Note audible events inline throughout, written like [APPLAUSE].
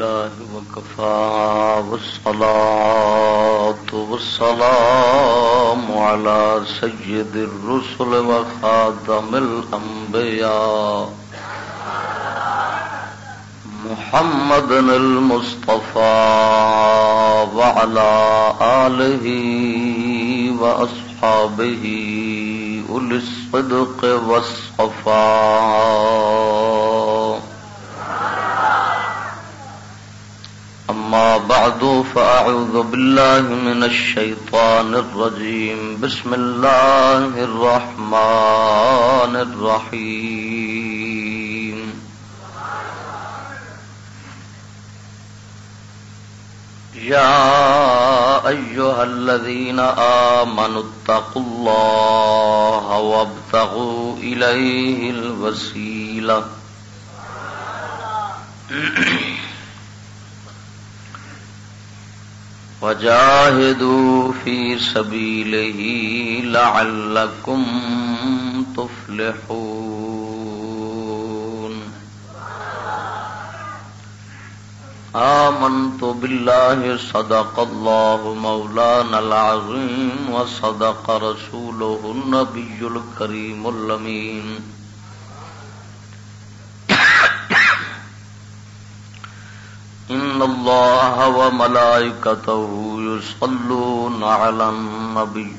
لله وكفى والصلاة والسلام على سيد الرسل وخاتم الأنبياء محمد المصطفى وعلى آله وأصحابه أولي الصدق والصفاء بعد فأعوذ بالله من الشيطان الرجيم. بسم الله الرحمن الرحيم. يا أيها الذين آمنوا اتقوا الله وابتغوا إليه الوسيلة. وجاهدوا في سبيله لعلكم تفلحون آمنت بالله صدق الله مولانا العظيم وصدق رسوله النبي الكريم اللمين إن الله وملائكته يصلون على النبي.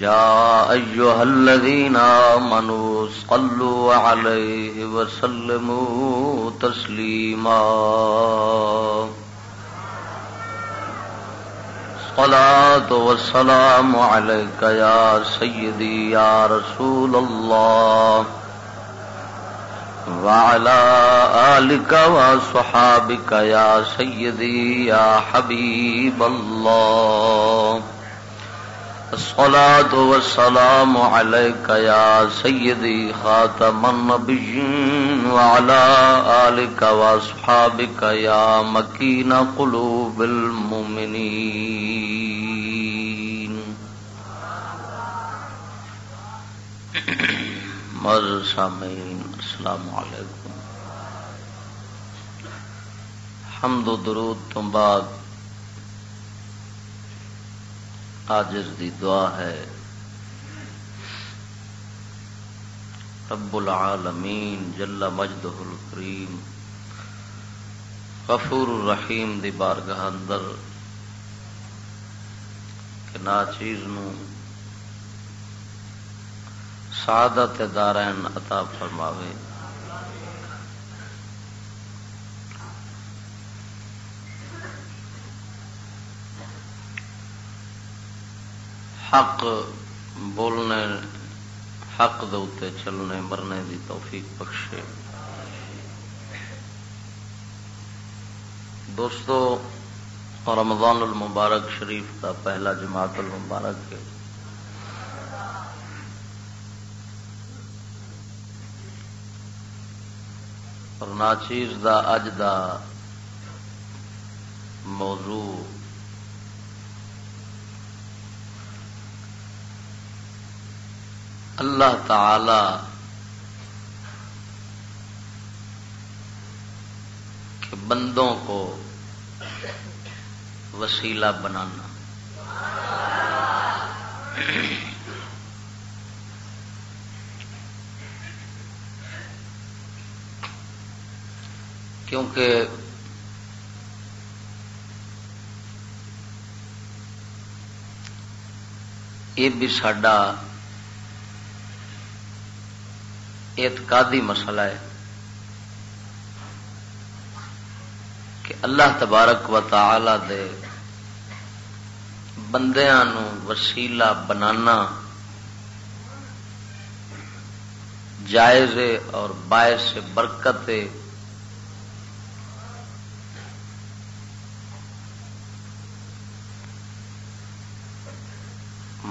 يا أيها الذين آمنوا صلوا عليه وسلموا تسليما. صلاة والسلام عليك يا سيدي يا رسول الله. وعلى آلك وصحابك يا سيدي، يا حبيب الله. الصلاة والسلام عليك يا سيدي خاتم النبيين، وعلى آلك وصحابك يا مكين قلوب المؤمنين. مر سامعين السلام علیکم۔ حمد و درود تو بعد آجز دی دعا ہے۔ رب العالمین جل مجدہ الکریم، غفور الرحیم دی بارگاہ اندر کہ نا چیز نو سعادت دارین عطا فرماوے۔ حق بولنے، حق دے چلنے، مرنے دی توفیق بخشے۔ دوستو، رمضان المبارک شریف کا پہلا جماعت المبارک ہے۔ اور ناچیز دا اج دا موضوع اللہ تعالی کے بندوں کو وسیلہ بنانا۔ کیونکہ یہ بھی سڈا اعتقادی مسئلہ ہے کہ اللہ تبارک و تعالی دے بندیاں نو وسیلہ بنانا جائز اور باعث برکت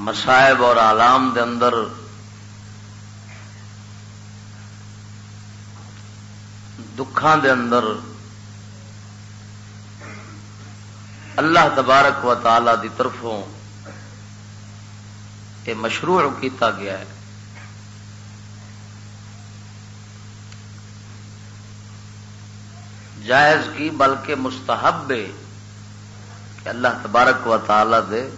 مسائب اور آلام دے اندر دکھان دے اندر اللہ تبارک و تعالی دی طرفوں یہ مشروع کیتا گیا ہے۔ جائز کی بلکہ مستحب کہ اللہ تبارک و تعالی دے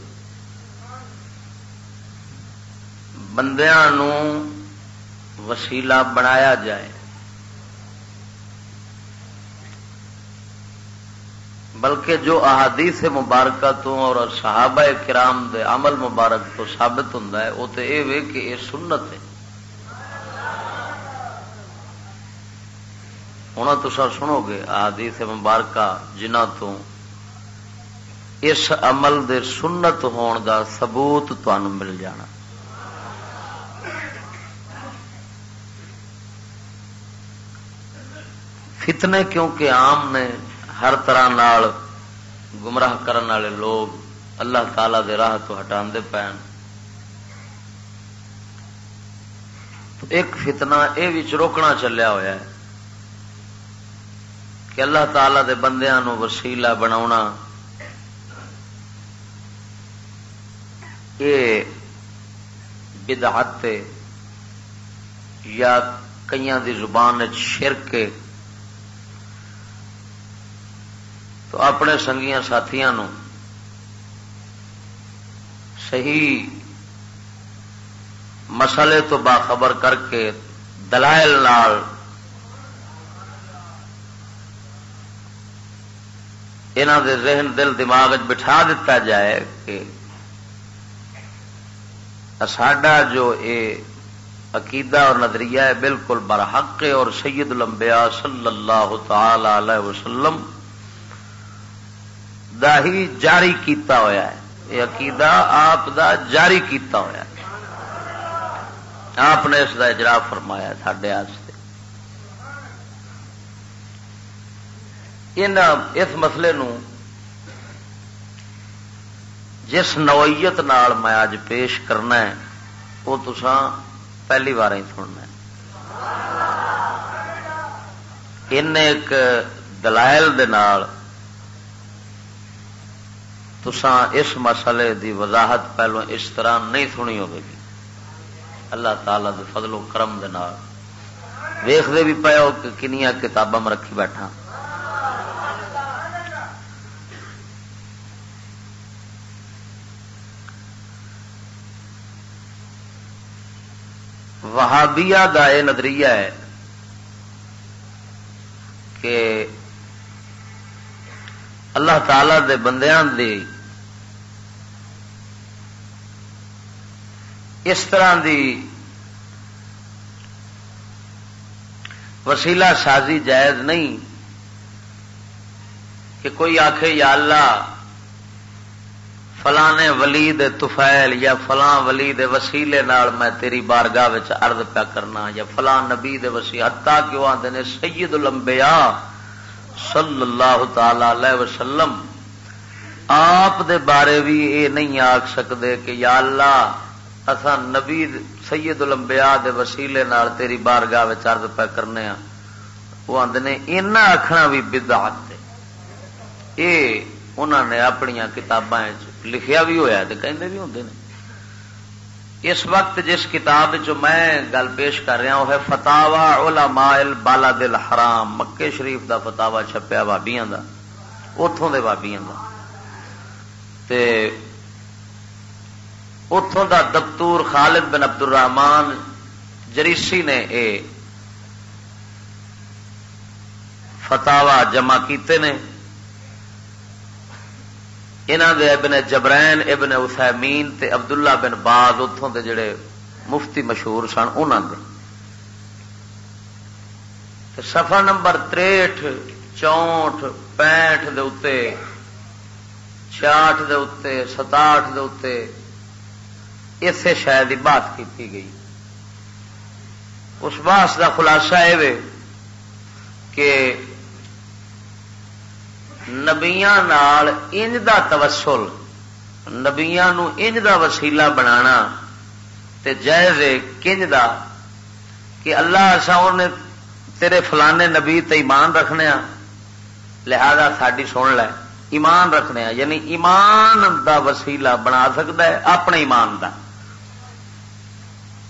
بندیاں وسیلہ بنایا جائے۔ بلکہ جو احادیث مبارکہ تو اور صحابہ کرام دے عمل مبارک تو ثابت ہوں وہ تو یہ کہ یہ سنت ہے۔ ہوں تو سر سنو گے احادیث مبارکہ جنہ تو اس عمل دے سنت ہون دا ثبوت تمہیں مل جانا۔ فتنے کیونکہ عام نے ہر طرح نال گمراہ کرن والے لوگ اللہ تعالی دے راہ تو ہٹا پین ایک فتنہ یہ روکنا چلیا ہوا ہے کہ اللہ تعالی دے بندیاں نو وسیلہ بنا یہ بدعت یا کئی دی زبان شرک تو اپنے سنگیاں ساتھیاں نو صحیح مسئلے تو باخبر کر کے دلائل نال انہوں دے ذہن، دل، دماغ بٹھا دیتا جائے کہ ساڈا جو یہ عقیدہ اور نظریہ ہے بالکل برحق اور سید لمبیا صلی اللہ تعالی علیہ وسلم دا ہی جاری کیتا ہویا ہے۔ یہ عقیدہ آپ دا جاری کیتا ہویا ہے۔ آپ نے اس دا اجرا فرمایا سڈے اس مسئلے نو جس نوعیت نال میں اج پیش کرنا ہے، وہ تسان پہلی بار ہی سننا ہے۔ ان ایک دلائل دے نال تسان اس مسئلے دی وضاحت پہلو اس طرح نہیں سنی ہوگی۔ اللہ تعالی دے فضل و کرم دے نال۔ ویختے بھی پے ہو کہ کنیا کتاباں میں رکھی بیٹھا۔ وہابیا کا یہ نظریہ ہے کہ اللہ تعالی دے بندیاں دی اس طرح دی وسیلہ سازی جائز نہیں کہ کوئی آخ یا اللہ، فلانے ولی دے تفیل یا فلاں ولی دے وسیلے نال میں تیری بارگاہ ارد پیا کرنا یا فلاں نبی دے وسیع ہتا کیوں آتے نے سید لمبیا صلی اللہ تعالی علیہ وسلم، آپ دے بارے بھی یہ نہیں آخ سکتے کہ یا اللہ اصا نبی سید لمبیا دے وسیلے نال تیری بارگاہ ارد پہ کرنے ہاں۔ وہ آدھے نے اینا آخنا بھی بدعت یہ انہوں نے اپنی کتاباں لکھیا بھی ہوا تو کہندے بھی ہوندے نے۔ اس وقت جس کتاب جو میں گل پیش کر رہا وہ ہے فتاوا علماء بالا دل حرام مکے شریف دا فتاوا چھپیا بابیاں دا اتوں دے بابیاں دا۔ تے اتوں دا دفتور خالد بن عبد الرحمان جریسی نے اے فتوا جمع کیتے نے۔ انہوں دے ابن جبرین، ابن اسمین تے عبداللہ بن باز اتوں دے جڑے مفتی مشہور سن انہوں دے۔ سفر نمبر تریٹ چونٹ پینٹ دے اتے چھیاٹ دے اتے ستاٹ دے اتے، اسے شاید ہی بات کی گئی۔ اس باس کا خلاصہ یہ کہ نبیا انج دا توسل نبیا انج دا وسیلہ بنا جائز کنج دا کہ اللہ اصا تیرے فلانے نبی تے ایمان رکھنے آ لہذا ساری سن لے، ایمان رکھنے آ یعنی ایمان دا وسیلہ بنا سکتا ہے اپنے ایمان دا۔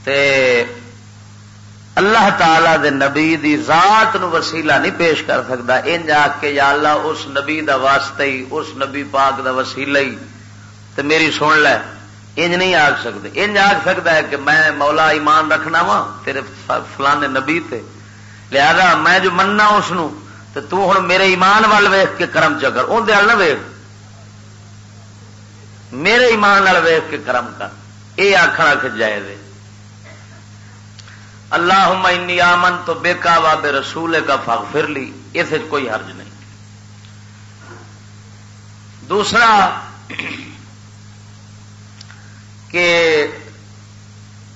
تے اللہ تعالی دے نبی دی ذات نو وسیلہ نہیں پیش کر سکتا۔ انج آ کے یا اللہ اس نبی دا واسطہ ہی، اس نبی پاک دا وسیلہ ہی۔ تو میری سن لے۔ انج نہیں آگ سکتے۔ انج آگ سکتا ہے کہ میں مولا ایمان رکھنا وا تیرے فلانے نبی تے۔ لہذا میں جو مننا اس تو تو ہوں میرے ایمان وال ویخ کے کرم چکر اندر نہ ویخ میرے ایمان ویخ کے کرم کر۔ یہ آخر آخ جائے دے اللہ انی آمن تو بے کعوا بے رسول کا فاغ پھر لی، اس کوئی حرج نہیں۔ دوسرا، کہ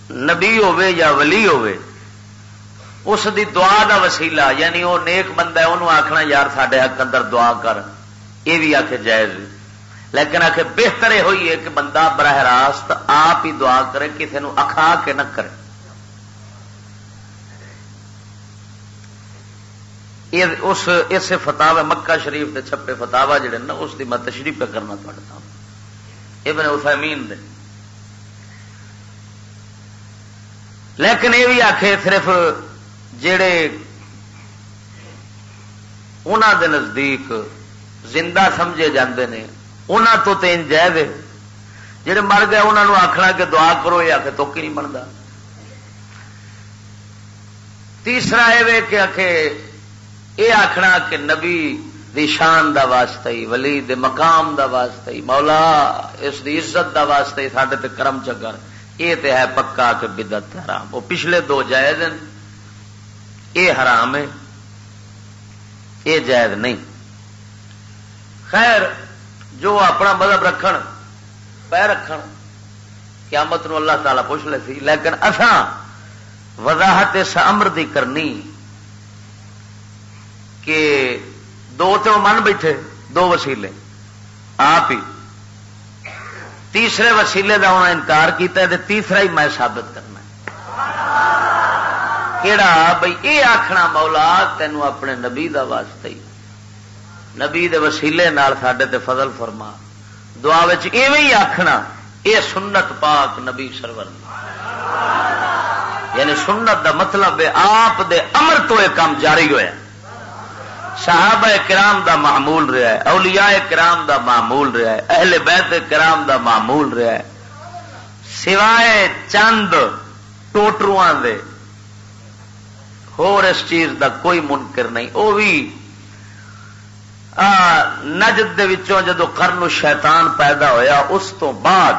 نبی ہوے یا ولی ہوے اس دی دعا دا وسیلہ یعنی وہ نیک بندہ ہے، انہوں آخنا یار سڈے حق اندر دعا کر، یہ بھی آخ جائز۔ لیکن آخ بہتر یہ ہوئی ہے کہ بندہ براہ راست آپ ہی دعا کرے کسی نے اکھا کے نہ کرے۔ اس اس فتح مکہ شریف کے چھپے فتوا جڑے نا، اس کی میں تشریف پہ کرنا پڑتا یہ میں اسمین دے۔ لیکن یہ بھی آخے صرف جڑے انہوں دے نزدیک زندہ سمجھے جاندے نے انہوں تو تین جائے دے۔ جڑے مر گئے انہوں نے آخنا کہ دعا کرو، یہ آخ تو نہیں بنتا تیسرا یہ کہ آخ یہ آخنا کہ نبی دی شان دا واسطہ ہی، ولی دے مقام دا واسطہ ہی، مولا اس دی عزت دا واسطہ ہی سڈے تے کرم چکر یہ تے ہے پکا کہ بدت حرام۔ وہ پچھلے دو جائز ہیں۔ یہ حرام ہے۔ یہ جائز نہیں۔ خیر، جو اپنا مذہب رکھن پہ رکھن، قیامت نو اللہ تعالی پوچھ لے سی۔ لیکن اساں وضاحت اس امر دی کرنی۔ کہ دو تو من بیٹھے، دو وسیلے۔ آپ ہی۔ تیسرے وسیلے کا انہیں انکار کیا تیسرا ہی میں ثابت کرنا کہڑا بھائی یہ آخنا مولا تینوں اپنے نبی دا واسطہ ہی۔ نبی دے وسیلے نال سڈے تے فضل فرما۔ دعا ایویں آخنا یہ سنت پاک نبی سرور۔ یعنی سنت دا مطلب ہے آپ دے امر تو یہ کام جاری ہوا صحابہ کرام دا معمول رہا ہے، اولیاء کرام دا معمول رہا ہے، اہل بیت کرام دا معمول رہا ہے۔ سوائے چند ٹوٹرو دے اس چیز دا کوئی منکر نہیں۔ وہ بھی نجد دے وچوں جدو کرن شیطان پیدا ہویا، اس تو بعد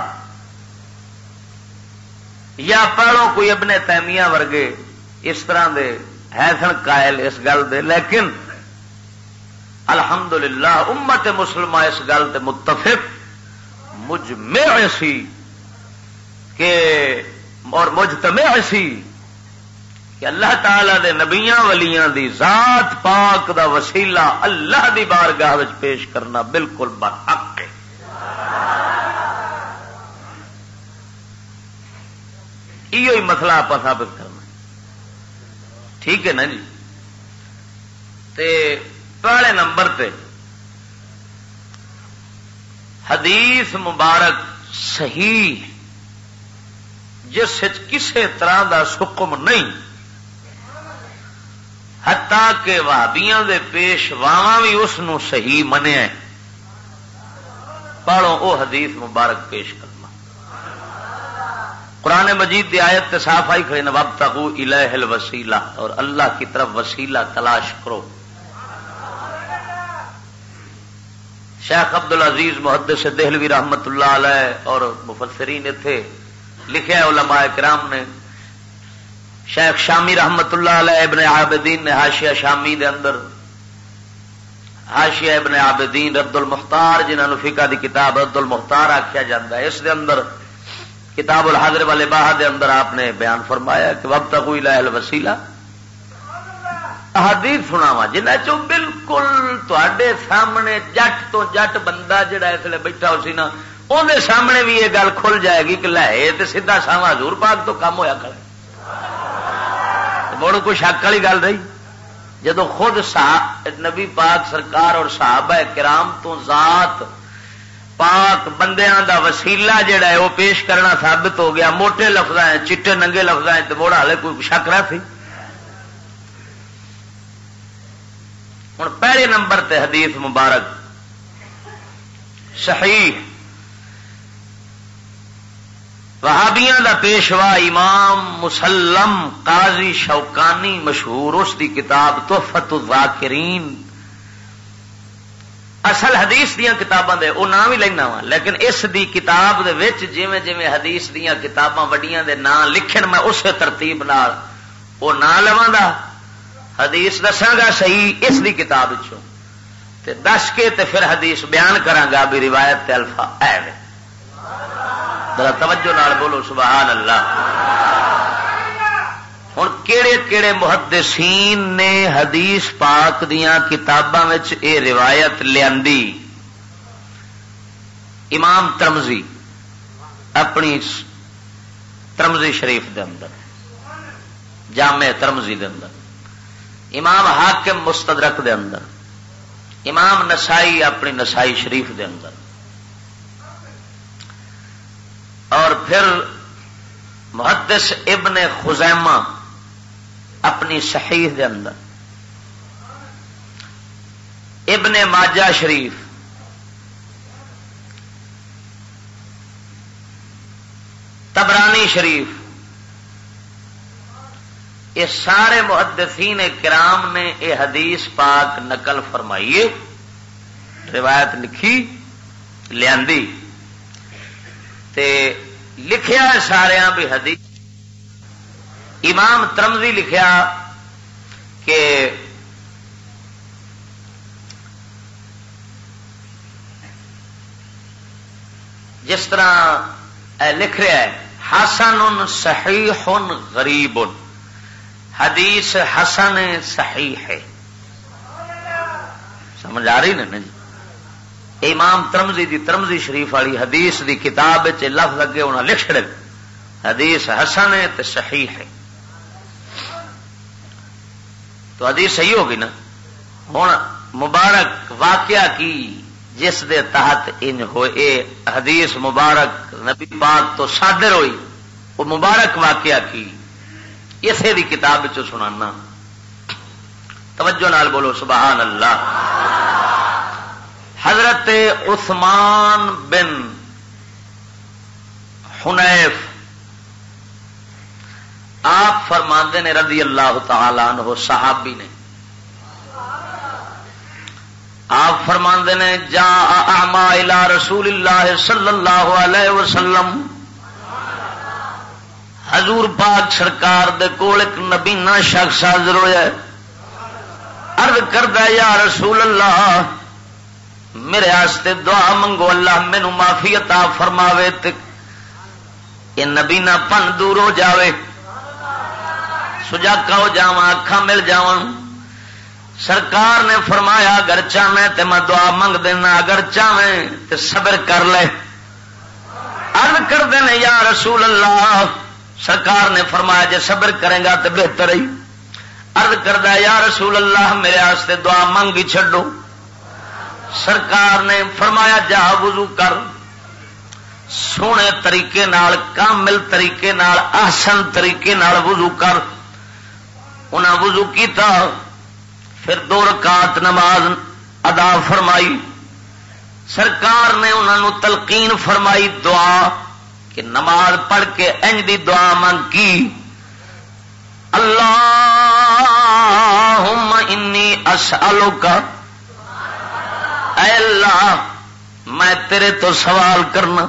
یا پہلو کوئی ابن تیمیہ ورگے اس طرح دے، ہے سن قائل اس گل دے، لیکن الحمدللہ، امت مسلمہ اس گل تے متفق مجھ میں ایسی کہ اور مجتمع ایسی کہ اللہ تعالی دے نبیاں ولیاں دی ذات پاک دا وسیلہ اللہ دی بارگاہ وچ پیش کرنا بالکل برحق ہے۔ یہ مسئلہ آپ ثابت کرنا۔ ٹھیک ہے نا جی؟ تے پہلے نمبر پہ حدیث مبارک صحیح جس کسی طرح دا سکم نہیں۔ ہتا کہ وابیاں دے پیشواواں بھی اس صحیح منیا پڑھو وہ حدیث مبارک پیش کرنا۔ قرآن مجید دی آیت تے صاف آئی کھڑے نواب تقو الہ الوسیلہ اور اللہ کی طرف وسیلہ تلاش کرو۔ شیخ ابد العزیز محدث دہلوی رحمت اللہ علیہ اور مفسرین اتنے لکھے علماء کرام نے۔ شیخ شامی رحمت اللہ علیہ ابن عابدین نے ہاشیا شامی دے اندر ہاشیا ابن عابدین رد المختار جنہوں نے فقہ دی کتاب رد المختار آخیا جا ہے، اس دے اندر کتاب الحاضر والے باہ دے اندر آپ نے بیان فرمایا کہ وقت کوئی لائل وسیلہ حدیث سنا وا جنہ چو بالکل تے سامنے جٹ تو جٹ بندہ جڑا اس لیے بیٹھا ہو سی نا اندر سامنے بھی یہ گل کھل جائے گی کہ لے تو سیدا ساوا ہزور پاک تو کام ہوا کر مڑ کوئی شک والی گل رہی؟ جدو خود نبی پاک سرکار اور صحابہ کرام تو ذات پاک بندیاں دا وسیلہ جڑا ہے، وہ پیش کرنا ثابت ہو گیا۔ موٹے لفظ چٹے ننگے لفظ تو موڑا ہلے کوئی شک رہا سی ہوں پہلے نمبر تے حدیث مبارک صحیح وہابیاں دا پیشوا امام مسلم قاضی شوکانی مشہور، اس دی کتاب تحفت الذاکرین۔ اصل حدیث دیا کتاباں دے وہ نام ہی لینا وا، لیکن اس دی کتاب دے وچ جویں جویں حدیث دیا کتاباں وڈیاں دے نام لکھن، میں اسی ترتیب نال وہ نہ لوا حدیث دساگا صحیح اس دی کتاب تے دس کے تے پھر حدیث بیان کرانگا بھی روایت تے الفا اے ذرا توجہ نال بولو سبحان اللہ ہوں کہڑے کہڑے محدثین نے حدیث پاک دیا کتاباں اے روایت لیا امام ترمزی اپنی ترمزی شریف دے اندر، جامع ترمزی دے اندر۔ امام حاکم مستدرک دے اندر، امام نسائی اپنی نسائی شریف دے اندر۔ اور پھر محدث ابن خزیمہ اپنی صحیح دے اندر۔ ابن ماجہ شریف۔ تبرانی شریف۔ یہ سارے محدثین کرام نے یہ حدیث پاک نقل فرمائیے روایت لکھی لیا لکھیا سارا بھی حدیث۔ امام ترمزی لکھیا کہ جس طرح لکھ رہا ہے، حسن صحیح غریب۔ حدیث حسن صحیح ہے۔ سمجھ آ رہی نا جی؟ امام ترمزی دی ترمزی شریف والی حدیث دی کتاب لفظ اگے انہیں لکھ رہے حدیث حسن ہے تو صحیح ہے۔ تو حدیث صحیح ہوگی نا؟ ہوں مبارک واقعہ کی جس دے تحت ان ہوئے حدیث مبارک نبی پاک تو صادر ہوئی، وہ مبارک واقعہ کی۔ اسے بھی کتاب سنانا۔ توجہ نال بولو، سبحان اللہ۔ حضرت عثمان بن حنیف، آپ فرماندے نے رضی اللہ تعالی عنہ، صحابی نے۔ آپ فرماندے نے جا الى رسول اللہ صلی اللہ علیہ وسلم حضور پاک سرکار دے کول ایک نبینا شخص حاضر ہوا ارد کردہ یا رسول اللہ، میرے آستے دعا منگو، اللہ مینو معافی عطا فرماوے یہ نبینا پن دور ہو جاوے۔ سجاکا ہو جا اکھا مل جا سرکار نے فرمایا، اگر چاہیں تو میں دعا منگ دینا، اگر چاہیں تو صبر کر لے۔ ارد کر دینے یا رسول اللہ سرکار نے فرمایا جی صبر کرے گا تو بہتر ہی ارد کردہ یا رسول اللہ، میرے آستے دعا منگ ہی چڈو سرکار نے فرمایا، جا وضو کر۔ سونے طریقے نال، کامل طریقے نال آسن طریقے نال وضو کر۔ انہیں وضو کیتا، پھر دو رکعت نماز ادا فرمائی۔ سرکار نے انہوں تلقین فرمائی دعا۔ کہ نماز پڑھ کے انج دی دعا منگ کی۔ اللہ انی اسالو کا اے اللہ، میں تیرے تو سوال کرنا۔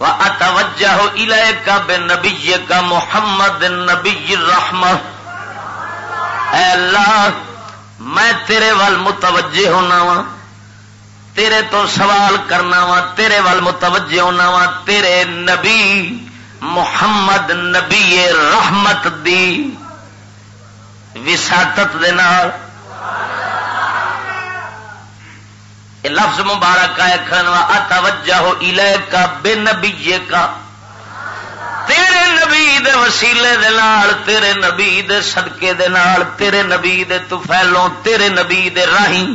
اتوجہ الے کا بے نبی کا محمد نبی رحمت اے اللہ، میں تیرے وال متوجہ ہونا وا۔ تیرے تو سوال کرنا وا، تیرے وال متوجہ ہونا وا، تیرے نبی محمد نبی رحمت دی وساطت دے نال۔ یہ لفظ مبارک ہے کھنوا اتوجہ ہو الے کا بے نبی کا تیرے نبی دے وسیلے دے نال، تیرے نبی دے صدقے دے نال، تیرے نبی دے تفیلوں تیرے نبی دے راہیں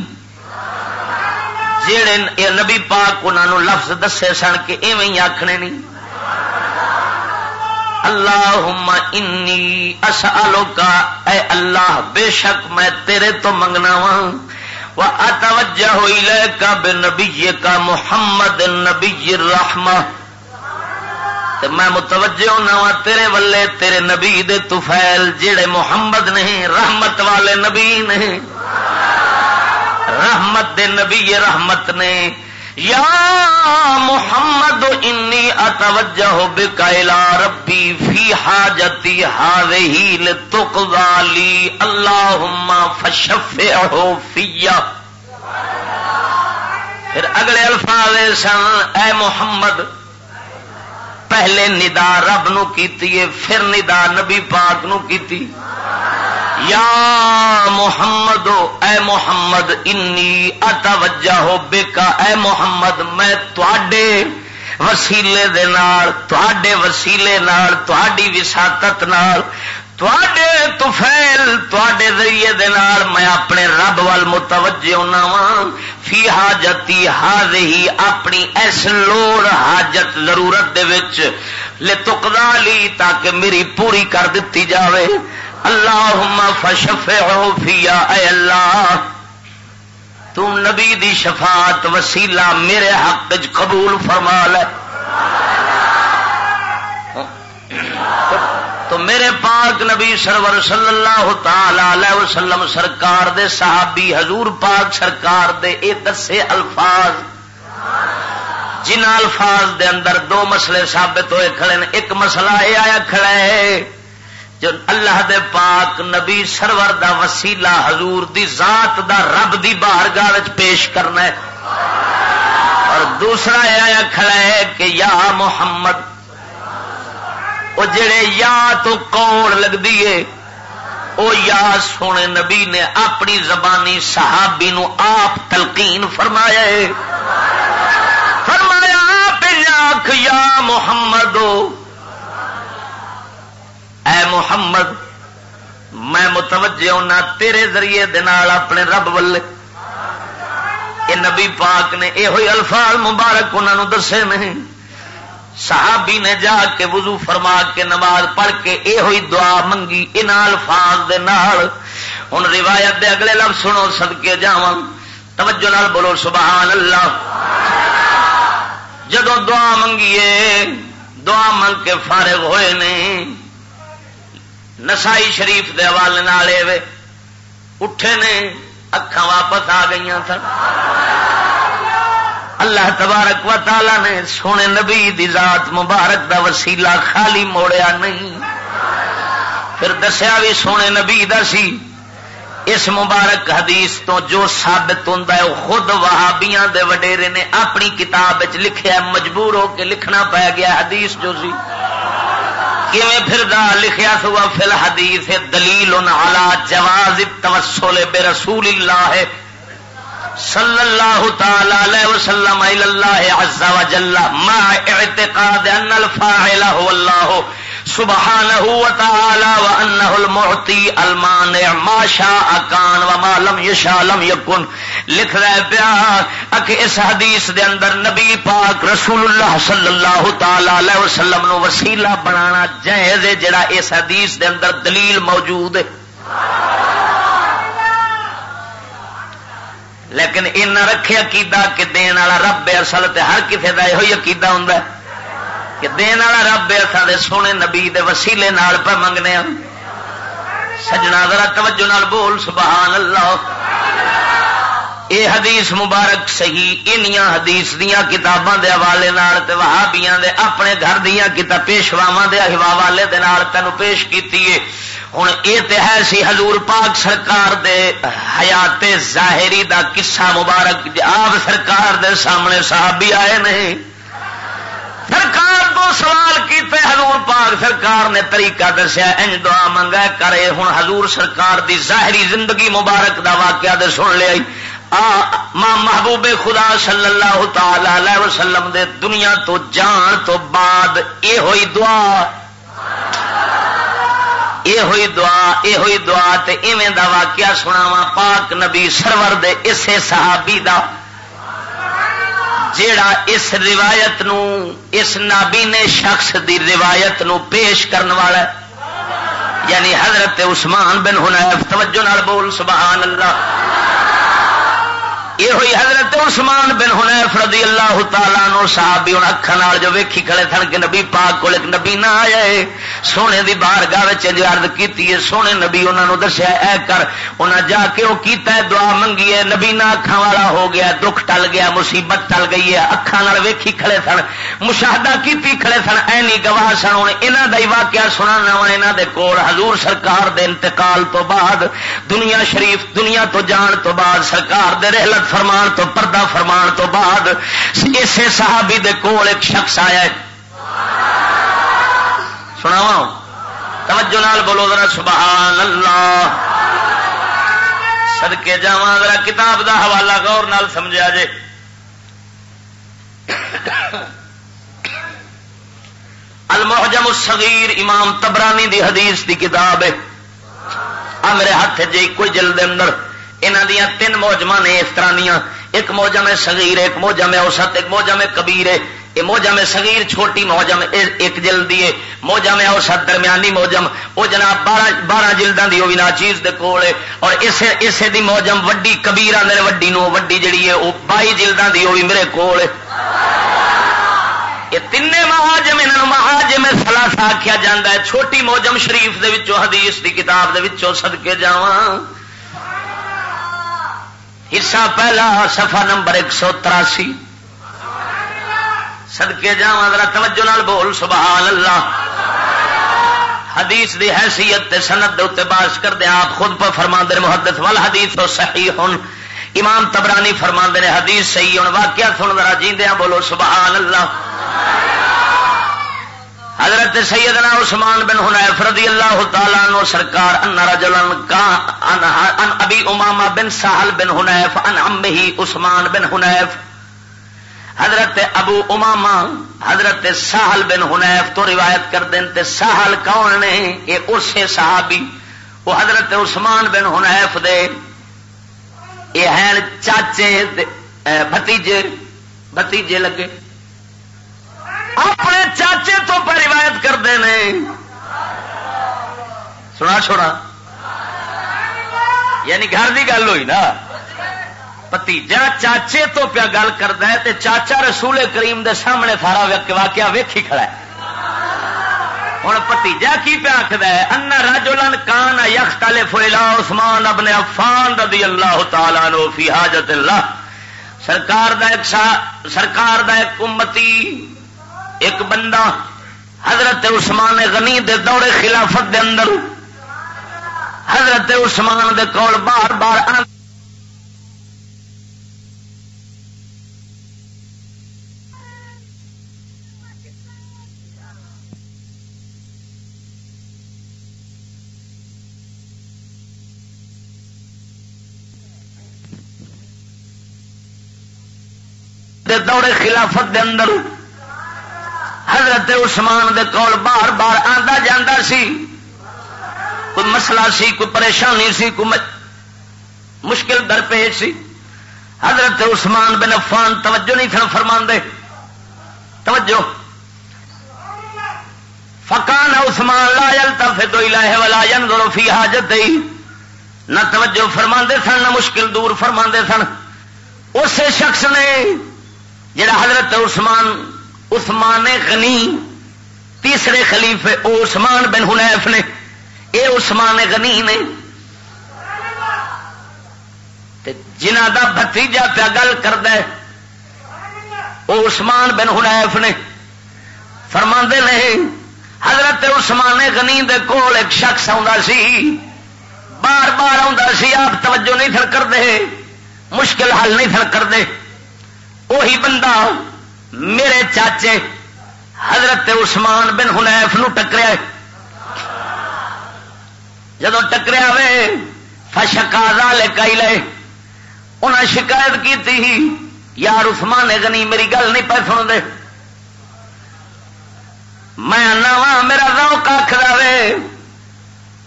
راہی جڑے نبی پاک انہوں لفظ دسے سن کہ ایویں آخنے نہیں اللہ انی اسالو کا اے اللہ، بے شک میں تیرے تو منگنا وا اتوجہ ہوئی لے کا بے نبی کا محمد نبی رحمہ میں متوجہ ہونا وا تیرے ولے تیرے نبی دے تفیل جڑے محمد نہیں، رحمت والے نبی نہیں۔ رحمت دے نبی رحمت نے، یا محمد انی اتوجہ بکا الى ربی فی حاجتی ہاذہی لتقضا لی اللہم فشفعہ فیہ۔ پھر اگلے الفاظ سن، اے محمد، پہلے ندا رب نو کیتی ہے، پھر ندا نبی پاک نو کیتی۔ یا محمد، اے محمد، انی اتوجہ ہو بیکا اے محمد، میں تواڈے وسیلے دے نال، تواڈے وسیلے نال، تواڈی وساطت نال، تواڈے توفیل، تواڈے ذریعے دے نال میں اپنے رب وال متوجہ ہونا وا فی حاجتی حاضی اپنی اس لوڑ، حاجت، ضرورت دے وچ لے تقدا لی تاکہ میری پوری کر دتی جاوے۔ اللہ فشف فیا، اے اللہ، تم نبی دی شفاعت وسیلہ میرے حق قبول فرما لے۔ تو میرے پاک نبی سرور صلی اللہ تعالی وسلم سرکار دے صحابی، حضور پاک سرکار دے، اے دسے الفاظ۔ جن الفاظ دے اندر دو مسئلے ثابت ہوئے کھڑے ہیں۔ ایک مسئلہ یہ آیا کھڑا ہے جو اللہ دے پاک نبی سرور دا وسیلہ حضور دی ذات دا رب دی بارگاہ پیش کرنا ہے۔ اور دوسرا یہ آیا کھڑا ہے کہ یا محمد وہ جڑے یا تو کوڑ لگتی ہے وہ یا سونے نبی نے اپنی زبانی صحابی نو آپ تلقین فرمایا ہے۔ فرمایا آپ یا محمد اے محمد، میں متوجہ ہونا تیرے ذریعے دنال اپنے رب ولے یہ نبی پاک نے یہ الفاظ مبارک انہوں دسے نہیں صحابی نے جا کے وضو فرما کے نماز پڑھ کے یہ ہوئی دعا منگی ان الفاظ دے نال۔ ہوں روایت دے اگلے لفظ سنو سدکے جا توجہ نال بولو، سبحان اللہ۔ جدو دعا منگیے، دعا منگ کے فارغ ہوئے نے۔ نسائی شریف دے حوالے اٹھے نے اکھا واپس آ گئی سن۔ اللہ تبارک و تعالی نے سونے نبی دی ذات مبارک دا وسیلہ خالی موڑیا نہیں۔ پھر دسیا بھی سونے نبی دا سی۔ اس مبارک حدیث تو جو ثابت ہوتا ہے خود وہابیاں دے وڈیرے نے اپنی کتاب لکھیا مجبور ہو کے لکھنا پی گیا حدیث جو سی۔ کیویں پھردا لکھیا سوا فل حدیث دلیل علی جواز التوسل برسول اللہ صلی اللہ تعالی علیہ وسلم الى اللہ عز وجل ما اعتقاد ان الفاعل هو الله سبحانه وتعالى وانه المعطي المانع ما شاء كان وما لم يشاء لم يكن لکھ رہے پیا کہ اس حدیث دے اندر نبی پاک رسول اللہ صلی اللہ تعالی علیہ وسلم نو وسیلہ بنانا جائز ہے، جڑا اس حدیث دے اندر دلیل موجود ہے۔ لیکن ان رکھے عقیدہ کہ دین والا رب اصل تے ہر کسی کا یہ عقیدہ ہوں کہ دین والا رب اصل سونے نبی دے وسیلے نال پہ منگنے سجنا ذرا توجہ نال بول سبحان اللہ اے حدیث مبارک صحیح انیاں حدیث دیاں کتاباں دے حوالے نال تے وہابیاں دے، اپنے گھر دیاں کتاب پیشواواں دے حوالے دے نال تینوں پیش کیتی ہے۔ ہوں یہ تو ہے سی حضور پاک سرکار دے حیات ظاہری دا قصہ مبارک آپ سرکار دے سامنے صحابی آئے نہیں سرکار تو سوال کیتے حضور پاک سرکار نے طریقہ دسیا، انج دعا منگا کرے ہوں حضور سرکار دی ظاہری زندگی مبارک دا واقعہ دے سن لیا ماں محبوب خدا صلی اللہ تعالی وسلم دے دنیا تو جان تو بعد یہ ہوئی دعا۔ یہ ہوئی دعا، یہ ہوئی دعا تے ایویں دا واقعہ سناوا پاک نبی سرور دے اسے صحابی دا۔ جیڑا اس روایت نو، اس نابینے شخص دی روایت نو پیش کرنے والا ہے۔ یعنی حضرت عثمان بن حنیف، توجہ نال بول، سبحان اللہ۔ یہ ہوئی حضرت عثمان بن حنیف رضی اللہ تعالیٰ نو صحابی ان اکھان جو ویکھی کھڑے تھن کہ نبی پاک کو ایک نبی نہ آیا ہے سونے دی باہر گاہ جو عرض کیتی ہے، سونے نبی انہوں نے دسیا اے کر انہیں جا کے وہ کیتا ہے، دعا منگی ہے، نبی نہ اکھان والا ہو گیا، دکھ ٹل گیا، مصیبت ٹل گئی ہے اکھان ویکھی کھڑے تھن، مشاہدہ کیتی کھڑے تھن اینی گواہ سن ہوں یہاں کا واقعہ سنا وا یہاں دے کول حضور سرکار دے انتقال تو بعد، دنیا شریف، دنیا تو جان تو بعد سرکار دے رحلت فرمان تو پردہ فرمان تو بعد اسے صحابی دے کول ایک شخص آیا ہے۔ سنا توجہ نال بولو ذرا سبحان اللہ سدکے جا ذرا کتاب دا حوالہ غور نال سمجھا جے۔ المحجم الصغیر امام تبرانی دی حدیث دی کتاب ہے۔ آ میرے ہاتھ جی کوئی جلد اندر۔ یہاں دیا تین موجم نے اس طرح دیا ایک موجم ہے سگیر ایک موجم ہے اوسط، ایک موجم ہے کبیر۔ یہ موجم ہے سگیر چھوٹی موجم ایک جلدی ہے۔ موجم ہے اوسط، درمیانی موجم۔ وہ جناب بارہ بارہ جلدوں کی وہ بھی چیز دے کول ہے۔ اور اسے اسے دی موجم وڈی کبیر آدھے وڈی نو، وڈی جڑی ہے، وہ بائی جلدوں کی وہ بھی میرے کول ہے۔ یہ تین مہاجم یہاں مہاجم سلاسا آخیا جا ہے۔ چھوٹی موجم شریف دے وچوں، حدیث دی کتاب دے وچوں سدکے جاواں۔ حصہ پہلا سفا نمبر ایک سو تراسی۔ سدکے جا ذرا توجہ نال بول سبحان اللہ حدیث دی حیثیت تے سند دے اتنے باش کر دیں آپ خود پر فرما دے محدث وال حدیث تو صحیح ہن۔ امام تبرانی فرما نے حدیث صحیح ہوں واقعہ سن، ذرا جیندیاں بولو سبحان اللہ حضرت سیدنا عثمان بن حنیف رضی اللہ تعالیٰ عنہ سرکار ان رجلن کا ان, ان ابی امامہ بن ساحل بن حنیف ان امہی عثمان بن حنیف حضرت ابو امامہ حضرت ساحل بن حنیف تو روایت کر دیں تے ساحل کون نے؟ یہ اسے صحابی۔ وہ حضرت عثمان بن حنیف دے۔ یہ ہیں چاچے بھتیجے بھتیجے لگے۔ اپنے چاچے تو پہ روایت کرتے ہیں۔ سنا چھوڑا۔ یعنی گھر کی گل ہوئی نا۔ پتیجا چاچے تو پیا گل کرتا ہے تے چاچا رسول کریم دے سامنے سارا واقعہ ویکھی کھڑا ہے۔ ہوں پتیجا کی پیا آخر ہے؟ ان راجولن کان یخ تالے فولا عثمان ابن عفان رضی اللہ تعالیٰ نو فی حاجت اللہ۔ سرکار دا ایک سرکار دا ایک امتی ایک بندہ حضرت عثمان غنی دے دوڑے خلافت دے اندر، حضرت عثمان دے کول بار بار دوڑے خلافت دے اندر حضرت عثمان دے کول بار بار آتا جا سی۔ کوئی مسئلہ سی، کوئی پریشانی سی، کوئی مشکل درپیش سی۔ حضرت عثمان بن عفان توجہ نہیں سن فرما توجہ۔ فکان عثمان لا يلتفت اليه ولا ينظر في حاجته نہ توجہ فرما سن، نہ مشکل دور فرما سن۔ اس شخص نے، جڑا حضرت عثمان عثمان غنی، تیسرے خلیفے عثمان بن حنیف نے۔ اے عثمان غنی نے۔ جنہ دا بتیجا پیا گل کرد عثمان بن حنیف نے۔ فرما نے، حضرت عثمان غنی دے کول ایک شخص سی۔ بار بار سی، آپ توجہ نہیں تھر کرتے مشکل حل نہیں تھر کرتے وہی بندہ میرے چاچے حضرت عثمان بن حنیف نو ٹکریا جب ٹکریا وے فشکا لے کئی لے۔ انہیں شکایت کی تھی یار عثمان غنی، میری گل نہیں پہ سن دے میں وا، میرا روک آخر وے۔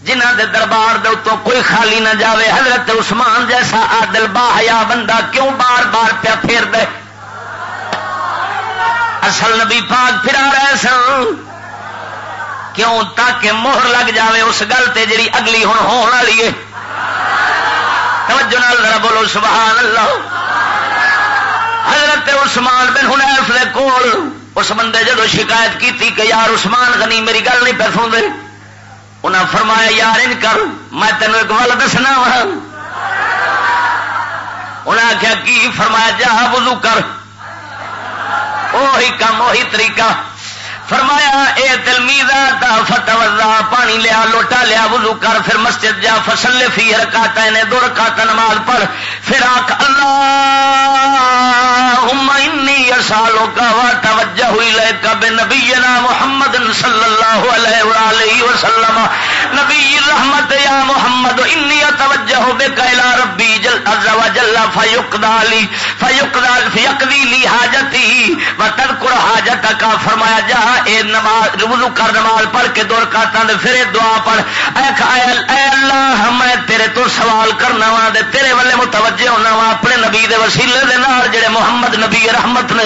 جنہ دے دربار دے اتوں کوئی خالی نہ جاوے، حضرت عثمان جیسا آدل باہیا بندہ کیوں بار بار پیا پھیر دے اصل نبی پاک پھرا رہے سن۔ کیوں؟ تاکہ مہر لگ جاوے اس گل تے جڑی اگلی ہوں ہونے والی ہے۔ توجہ نال ذرا بولو، سبحان اللہ۔ حضرت عثمان بن حنیف دے کول اس بندے جدو شکایت کی تھی کہ یار عثمان غنی میری گل نہیں پہ سنتے انہیں فرمایا، یار ان کر، میں تینوں ایک گل دسنا وا۔ انہیں آخیا کی فرمایا؟ جا، وضو کر۔ وہی کام وہی طریقہ فرمایا، اے تلمیزہ تا فتوزا پانی لیا، لوٹا لیا، وضو کر، پھر مسجد جا فصل فی رکاتا نے، دو رکاتا نماز پڑھ، پھر آخ اللہ انی سالوں کا وا توجہ ہوئی لے کب نبی محمد صلی اللہ علیہ وآلہ وسلم. نبی رحمت یا محمد، انی توجہ بے کلا ربی جل عز و جل فیقدا لی فیقدا فیقدی لی حاجتی و تذکر حاجت کا فرمایا، جا اے نماز وضو کر نماز پڑھ کے دور کاتا دے پھر دعا پڑھ۔ اے اے اللہ، میں تیرے تو سوال کرنا وا تیرے والے متوجہ ہونا وا، اپنے نبی دے وسیلے دے نال، جڑے محمد نبی رحمت نے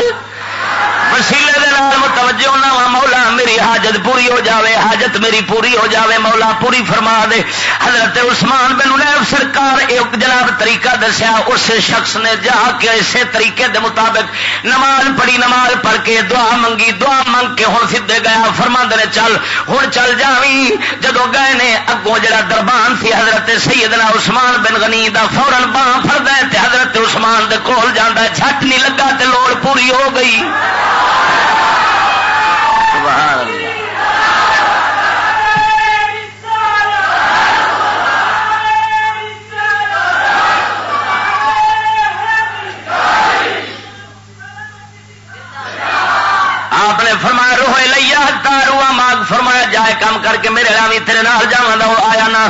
وسیلے دے نال متوجہ ہونا وا، مولا میری حاجت پوری ہو جاوے، حاجت میری پوری ہو جاوے، مولا پوری فرما دے۔ حضرت عثمان بن علیف سرکار ایک جناب طریقہ دسیا، اس شخص نے جا کے اسی طریقے دے مطابق نماز پڑھی، نماز پڑھ کے دعا منگی، دعا منگ کے ہوں سیدے گیا فرما نے، چل ہوں چل جاوی جدو گئے نے، اگوں جڑا دربان سی حضرت سیدنا عثمان بن غنی دا فورن بان فرد ہے حضرت عثمان دے کول جانا چھٹ نہیں لگا تے لوڑ پوری ہو گئی۔ سبحان اللہ۔ آپ نے فرمایا روئے لیا تاروا ماگ فرمایا جائے کام کر کے میرے راوی تیرے نال جا وہ آیا نا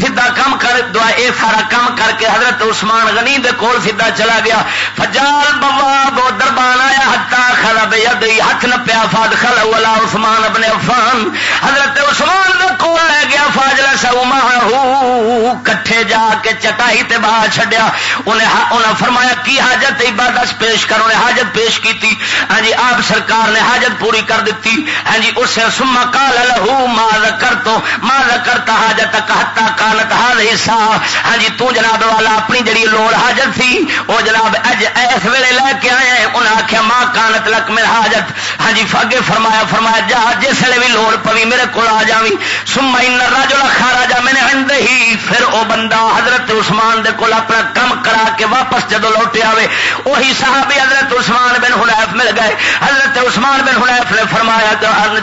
سیدا کام کر، دعا اے سارا کام کر کے حضرت عثمان غنی دے کول سیدا چلا گیا۔ فجال بوا بو دربان آیا ہتا خلا بے ہاتھ نہ پیا، فاد خلا ولا عثمان ابن عفان۔ حضرت عثمان دے کول لے گیا فاجلا سو ماہو کٹھے جا کے چٹائی تے باہر چھڈیا۔ انہیں انہیں فرمایا، کی حاجت عبادت پیش کرو نے حاجت پیش کی تھی ہاں جی آپ سرکار نے حاجت پوری کر دیتی۔ ہاں جی اسے سما کال لہو ماں کر تو ماں کرتا حاجت کہتا کانت ہال حصہ ہاں جی تو جناب والا اپنی جڑی لوڑ حاجت سی وہ جناب اج اس ویلے لے کے آئے انہیں آخیا ماں کانت لک میرا حاجت۔ ہاں جی فاگے فرمایا فرمایا، جا، جس ویلے بھی لوڑ پوی میرے کو آ جاوی۔ سما ان راجو رکھا راجا میں نے ہند ہی پھر او بندہ حضرت عثمان دے کول اپنا کم کرا کے واپس جدو لوٹے آوے، وہی صحابی حضرت عثمان بن حنیف مل گئے۔ حضرت عثمان بن حنیف نے فرمایا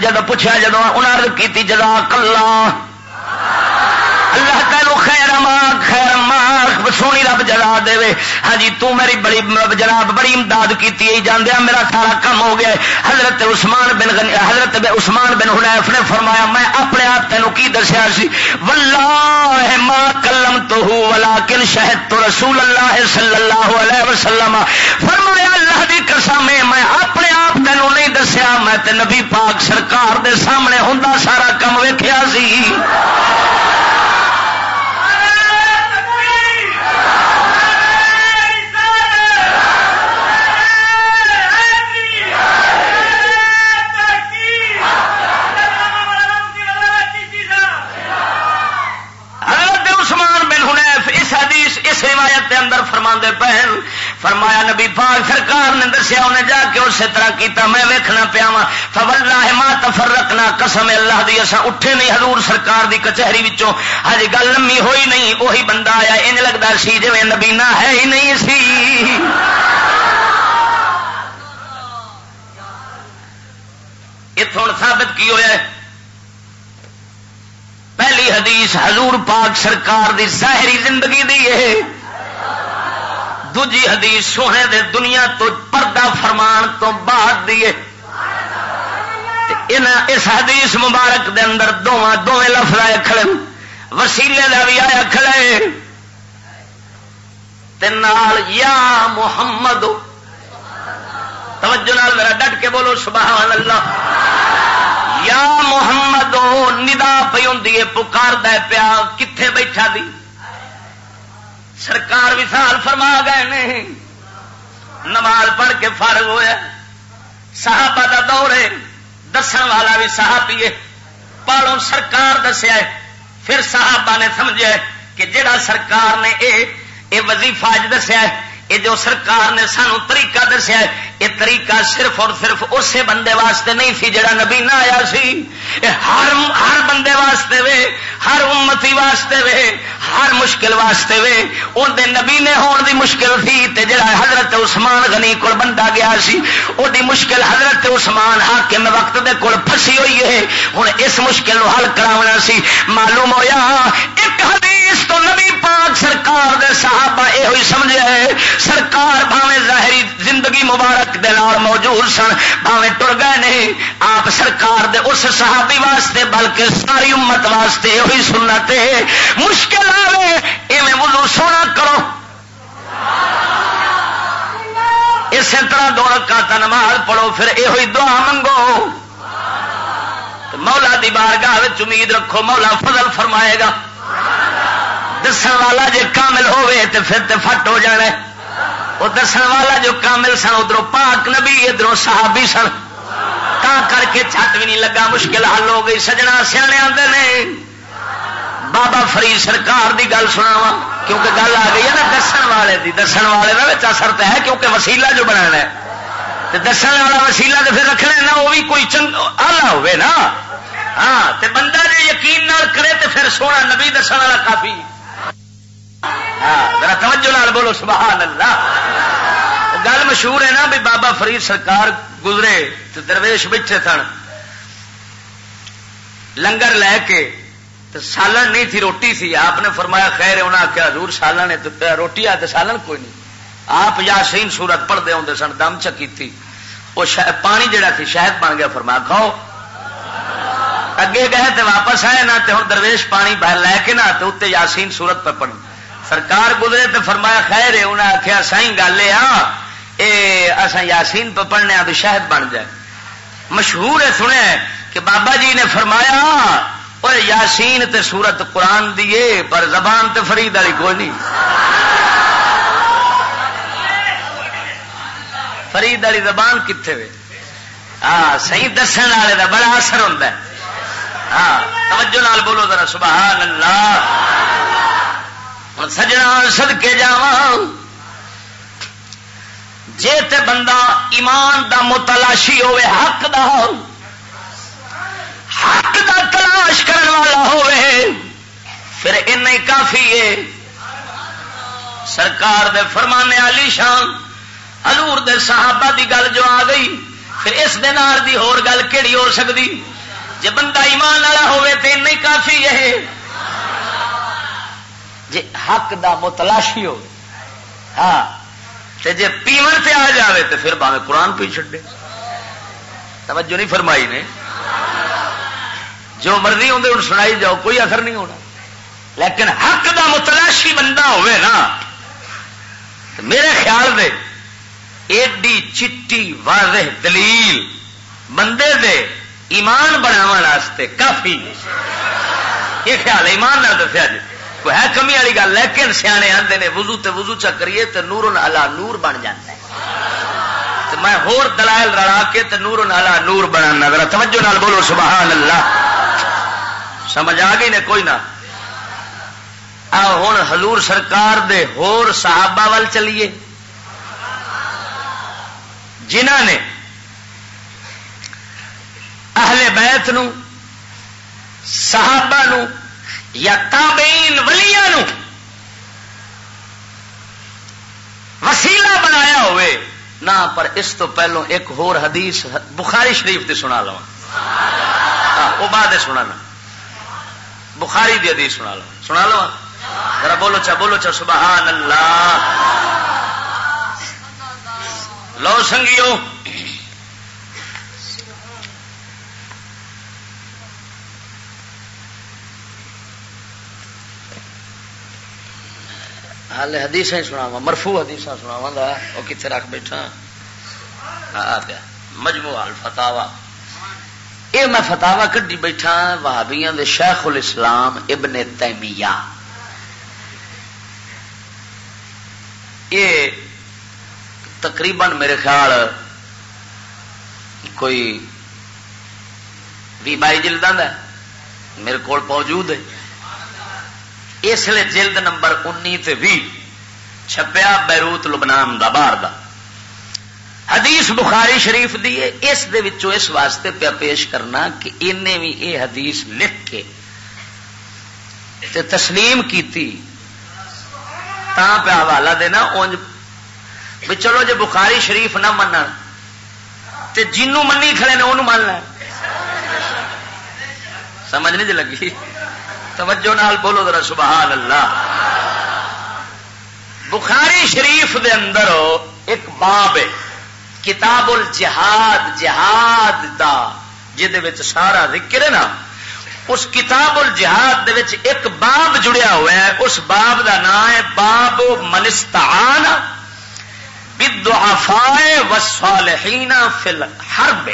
جب پوچھا جدو انہیں کی جزا کلا اللہ تینوں خیر ماں خیر ماں سونی رب جلا دے ہاں جی تو میری بڑی جناب، بڑی امداد کی جاندیا میرا سارا کم ہو گیا حضرت عثمان بن غنی، حضرت عثمان بن حنیف نے فرمایا، میں اپنے آپ تینوں کی دسیا سی؟ واللہ ما کلم تو ہوں ولا شہد تو رسول اللہ صلی اللہ علیہ وسلم۔ فرمایا، اللہ دی قسم میں اپنے آپ تینوں نہیں دسیا، میں تے نبی پاک سرکار دے سامنے ہوں سارا کم ویکیا سی۔ اس روایت کے اندر فرما پہن، فرمایا نبی پاک سرکار نے دسیا انہیں جا کے اسی طرح کیتا، میں ویکھنا پیا وا فولا ہے ماں تفر رکھنا قسم اللہ دی اصا اٹھے نہیں حضور سرکار دی کچہری وچوں۔ ہج گل لمبی ہوئی نہیں وہی بندہ آیا، انج لگتا سی جی نبینا ہے ہی نہیں سی۔ اتوں ثابت کی ہوا پہلی حدیث حضور پاک سرکار دی ظاہری زندگی دی ہے۔ دوجی حدیث سونے دے دنیا تو پردہ فرمان تو بعد دیے اس حدیث مبارک دے اندر دونوں دونیں لفظ آئے کھڑے۔ وسیلے کا بھی آیا کھڑے۔ نال یا محمد۔ توجہ نال میرا ڈٹ کے بولو، سبحان اللہ۔ یا محمد، ندا پی ہوں پکار دے پیا کتنے بیٹھا دی؟ سرکار وسال فرما گئے نے نماز پڑھ کے فارغ ہوا صحابہ کا دور ہے۔ دسن والا بھی صحابی ہے۔ پالوں سرکار دسیا ہے۔ پھر صحابہ نے سمجھا کہ جڑا سرکار نے اے اے وظیفہ دسیا ہے یہ جو سرکار نے سانو طریقہ دسیا یہ طریقہ صرف اور صرف اسی بندے واسطے نہیں سی جڑا نبی نہ آیا سی۔ ہر ہر بندے واسطے وے، ہر امتی واسطے وے، ہر مشکل واسطے وے۔ اندر نبی نے ہون دی مشکل تھی تے جڑا حضرت عثمان غنی کو بندہ گیا سی وہ مشکل حضرت عثمان حاکم وقت دے کول پھسی ہوئی ہے۔ ہوں اس مشکل نو حل کرا سی۔ معلوم ہویا، ایک حدیث تو نبی پاک سرکار دے صحابہ یہ ہوئی سمجھے سرکار بھاوے ظاہری زندگی مبارک دے موجود سن بھاوے ٹر گئے نہیں، آپ سرکار دے اس صحابی واسطے، بلکہ ساری امت واسطے یہ سنت مشکل آئے ایویں وضو سونا کرو۔ اسی طرح دو رکعت نماز پڑھو، پھر یہ دعا منگو۔ مولا دی بارگاہ امید رکھو، مولا فضل فرمائے گا۔ دسن والا جی کامل ہوے تو پھر تو فٹ ہو جانا وہ دسن والا جو کامل سن ادھر پاک نبی ادھر صحابی سن۔ تا کر کے چھت بھی نہیں لگا، مشکل حل ہو گئی۔ سجنا سیانے آتے ہیں بابا فرید سرکار دی گل سنا وا کیونکہ گل آ گئی ہے نا دسن والے دی۔ دسن والے کا اثر تو ہے، کیونکہ وسیلہ جو بنا ہے۔ دسن والا وسیلہ تو پھر رکھنا نا، وہ بھی کوئی چنگ آلہ ہوئے نا۔ ہاں تے بندہ جو یقین نہ کرے تو پھر سونا نبی دسن والا کافی۔ ہاں توجہ نال بولو، سبحان اللہ۔ گل مشہور ہے نا بھی بابا فرید سرکار گزرے تو درویش بیٹھے سن۔ لنگر لے کے تو سالن نہیں تھی، روٹی تھی۔ آپ نے فرمایا، خیر انہیں آخیا حضور سالن روٹی آ تو سالن کوئی نہیں۔ آپ یاسین سورت پڑھتے ہوں سن، دم چکی تھی۔ وہ پانی جڑا تھی شہد بن گیا۔ فرمایا، کھاؤ۔ اگے گئے تو واپس آئے نا تو ہوں درویش پانی لے کے نا تو اتنے یاسین سورت پہ پڑھ سرکار گزرے تو فرمایا، خیر ہے انہیں آخیا سائی گل یہ ہاں، اصا یاسین پہ پڑھنے تو شہد بن جائے۔ مشہور ہے، سنیا کہ بابا جی نے فرمایا اور یاسین تے سورت قرآن دیے پر زبان تے فرید والی کوئی نہیں۔ فرید والی زبان کتنے وے؟ ہاں سی دسن والے کا بڑا اثر ہوتا ہے۔ ہاں توجہ نال بولو ذرا، سبحان اللہ۔ سجنا سد کے جا جی تے بندہ ایمان دا متلاشی ہوئے حق دا۔ حق دا تلاش کرنے والا ہوئے پھر این کافی ہے۔ سرکار دے فرمانے علی شان، حضور دے صحابہ دی گل جو آ گئی، پھر اس دن دی ہور گل کیڑی ہو سکتی جی بندہ ایمان والا ہوئے تو این کافی ہے۔ جی حق دا متلاشی ہو ہاں جی پیمن سے آ جائے تو پھر باوے قرآن پی چڈے توجہ نہیں فرمائی نے۔ جو مرضی ہوں ہوں سنائی جاؤ، کوئی اثر نہیں ہونا۔ لیکن حق دا متلاشی بندہ ہوئے نا میرے خیال دے، ایڈی چٹی واضح دلیل بندے دے ایمان بناو کافی یہ خیال ایمان نہ دسیا جی۔ ہے کمی والی گل، لیکن سیانے آتے نے وزو تے وزو چا کریے تے نور الا نور بن جاتا ہے میں ہور دلائل رلا کے تے نور الا نور بنا ذرا توجہ نال بولو سبحان اللہ سمجھ آ گئی نے کوئی نہ؟ ہوں حضور سرکار دے ہور صحابہ وال چلیے۔ جنہ نے اہل بیت نو، صحابہ نو یا تابعین ولیاں نو وسیلہ بنایا ہوئے۔ نہ پر اس تو پہلو ایک ہور حدیث بخاری شریف دی سنا لو ہاں، وہ بعد سنا بخاری دی حدیث سنا لو سنا لو ذرا بولو چا بولو چا، سبحان اللہ۔ لو سنگیو۔ ہال حدیث سناوا مرفو حدیث سناوا وہ کتنے رکھ بیٹھا؟ پیا مجموعہ فتاوا یہ میں فتاوا کٹی بیٹھا، وہابیاں دے شیخ الاسلام ابن تیمیہ۔ یہ تقریباً میرے خیال کوئی بھی بائی جلد میرے کو موجود ہے۔ اس لیے جلد نمبر انی بھی چھپیا بیروت لبنان دا باہر دا۔ حدیث بخاری شریف دی اس دے وچوں اس واسطے پیا پیش کرنا کہ انہیں بھی یہ حدیث لکھ کے تے تسلیم کیتی تا پہ حوالہ دینا۔ اونج بھی چلو جے بخاری شریف نہ من تے جنوں منی کھڑے نے انہوں من لیں سمجھ نہیں جی لگی؟ توجہ نال بولو ذرا سبحان اللہ بخاری شریف دے اندر ایک باب ہے کتاب الجہاد جہاد دا، جہد سارا ذکر ہے نا۔ اس کتاب الجہاد دے وچ ایک باب جڑیا ہوا ہے، اس باب دا نام ہے باب منستعان بالضعفاء والصالحین فی الحرب۔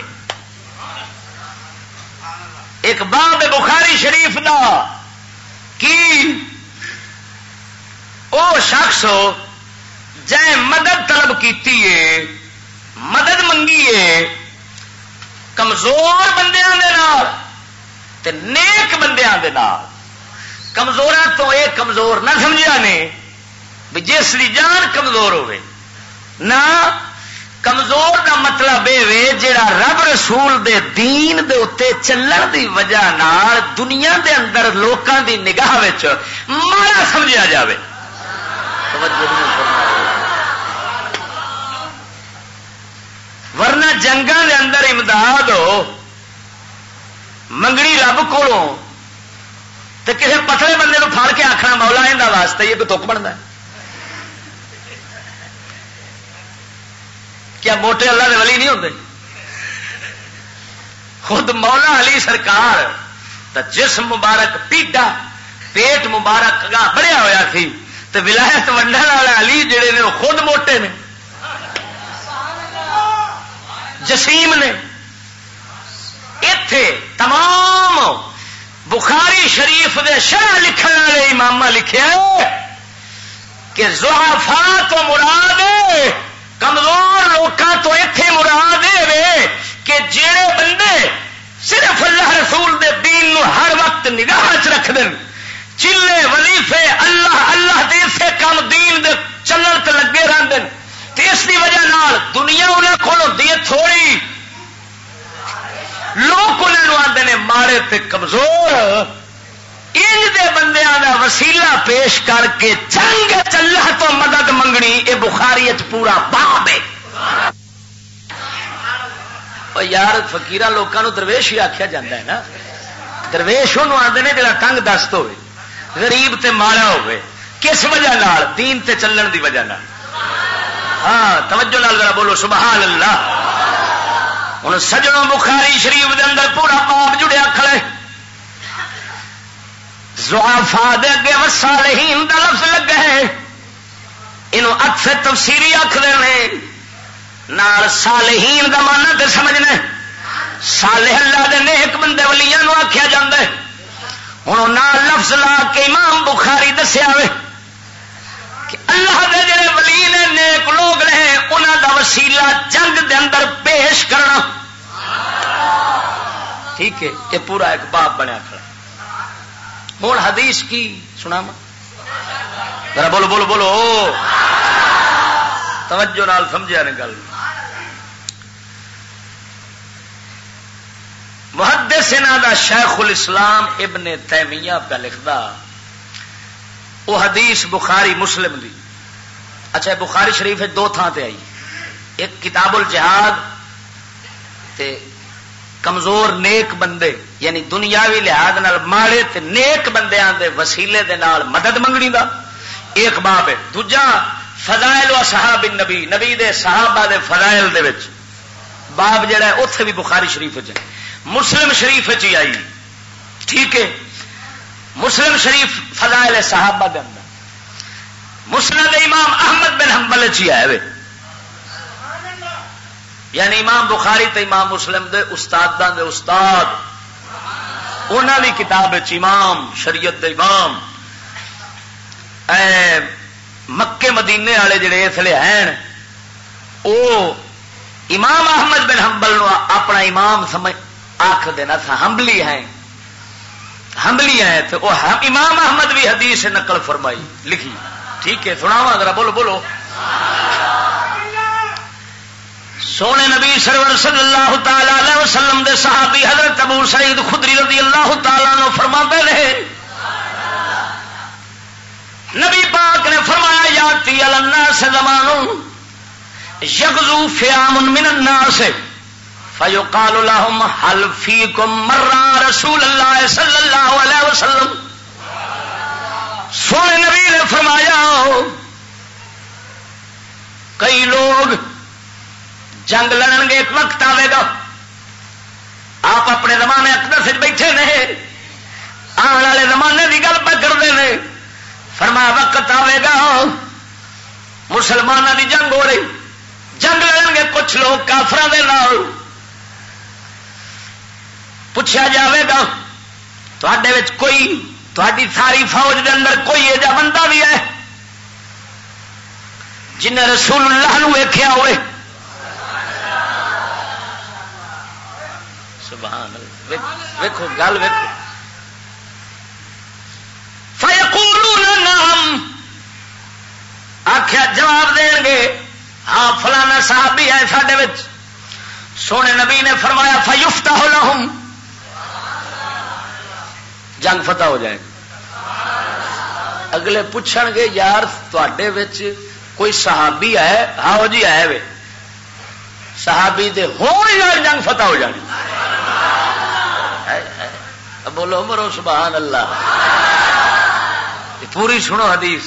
ایک باب بخاری شریف دا۔ کی او شخص جائے مدد طلب کیتی ہے، مدد منگی ہے، کمزور بندیاں تے نیک بندیاں دے نال۔ کمزور تو یہ کمزور نہ سمجھا نے، بھی جس کی جان کمزور ہوے نہ کمزور کا مطلب یہ جڑا رب رسول دے دین دے اتے چلن دی وجہ نال دنیا دے اندر لوکاں دی نگاہ مارا سمجھا جاوے۔ ورنہ جنگا دے اندر امداد ہو، منگنی رب کو کسی پتلے بندے پھاڑ کے آخنا مولا یہ واسطے یہ کوئی تک بنتا کیا موٹے اللہ کے ولی نہیں ہوتے خود مولا علی سرکار تو جس مبارک، پیڈا، پیٹ مبارک بڑھیا ہوا سی تو ولایت ونڈن والے علی جڑے نے خود موٹے نے۔ جسیم نے۔ اتے تمام بخاری شریف دے شرح لکھن والے امام لکھے کہ زحافا تو مراد کمزور لوگوں تو اتے مراد یہ کہ جڑے بندے صرف اللہ رسول دے دین نو ہر وقت نگاہ چ رکھ دیں چلے ولیفے اللہ اللہ دے سے کم دین دے چلن تے لگے رہتے اس کی وجہ نال دنیا انہیں کو ہوتی ہے تھوڑی۔ لوگ انہوں آتے ہیں مارے تے کمزور۔ ان دے بندیاں دا وسیلہ پیش کر کے جنگ چلا تو مدد منگنی یہ بخاری پورا باب ہے۔ یار فکیر لوگوں درویش ہی آخیا جا ہے نا۔ درویش وہ آتے ہیں جڑا تنگ دست ہوئے، غریب تے مارا ہوئے۔ کس وجہ نال؟ دین تے چلن دی وجہ نال۔ ہاں توجہ نال ذرا بولو، سبحان اللہ۔ ہوں سجنوں بخاری شریف دے اندر پورا پاپ جڑیا کھڑے زوافا دے اگے وسالہین دا لفظ لگا ہے۔ یہ اکثر تفسیری آخ دے نال صالحین دا مانا تے سمجھنا صالح اللہ دے نیک بندے ولیاں نو آخیا جا ہوں نہ لفظ لا کے امام بخاری دسیا وے کہ اللہ دے جڑے ولی نے نیک لوگ رہے انہوں دا وسیلہ جنگ دے اندر پیش کرنا۔ ٹھیک ہے، یہ پورا ایک باپ بنیا کھڑا۔ ہوں حدیث کی سنا ذرا بولو بولو بولو۔ توجہ نال سمجھا نے گل۔ محدث دا شیخ الاسلام ابن تیمیہ پہ لکھتا وہ حدیث بخاری مسلم دی۔ اچھا بخاری شریف دو تھان تے آئی۔ ایک کتاب الجہاد تے کمزور نیک بندے۔ یعنی دنیاوی لحاظ نال ماڑے تے نیک بندیاں دے وسیلے دے نال مدد منگنی دا۔ ایک باب ہے۔ دوجا، فضائل و صحاب نبی نبی دے صحابہ دے فضائل دے وچ۔ باب جڑا ہے، اوتھے بھی بخاری شریف وچ مسلم شریف چی آئی۔ ٹھیک ہے۔ مسلم شریف فضائل صحابہ دے اندر۔ مسلم امام احمد بن حنبل چی آئے یعنی امام بخاری تے امام مسلم دے استاد دے استاد۔ انہوں کی کتاب امام، شریعت امام، اے مکے مدینے والے جڑے اس لیے ہیں وہ امام احمد بن حنبل نو اپنا امام سمجھ آخ دینا تھا ہمبلی ہے ہمبلی ہے تو وہ امام احمد بھی حدیث نقل فرمائی، لکھی۔ ٹھیک ہے سناوا ذرا، بولو بولو۔ سونے نبی سرور صلی اللہ تعالی علیہ وسلم دے صحابی حضرت ابو سعید خدری رضی اللہ تعالیٰ نو فرما رہے۔ نبی پاک نے فرمایا یاتی الناس زمانوں یغزو فیام من الناس فیقال لهم هل فیکم مرا رسول اللہ صلی اللہ علیہ وسلم. سونے نبی نے فرمایا، کئی لوگ جنگ لڑن گے، ایک وقت آئے گا۔ آپ اپنے زمانے اکبر سے بیٹھے نہیں آنے والے زمانے کی گل پہ کرتے ہیں فرما، وقت آئے گا۔ مسلمانوں کی جنگ ہو رہی۔ جنگ لڑن گے، کچھ لوگ کافر پوچھا جاوے گا تھے کوئی تاری ساری فوج کے اندر کوئی ایجا بندہ بھی ہے؟ جنہیں رسول اللہ ویخیا ہوئے۔ سبحان ویکو گل ویکو نام آخیا جواب دیں گے ہاں فلانا صاحب بھی ہے سڈے سونے نبی نے فرمایا فیوفتا ہو لہم جنگ فتح ہو جائے اگلے پوچھ گے، یار تے کوئی صحابی ہے ہاں جی ہے وے۔ صحابی دے ہونے جنگ فتح ہو جانی۔ بولو مرو سبحان اللہ۔ پوری سنو حدیث۔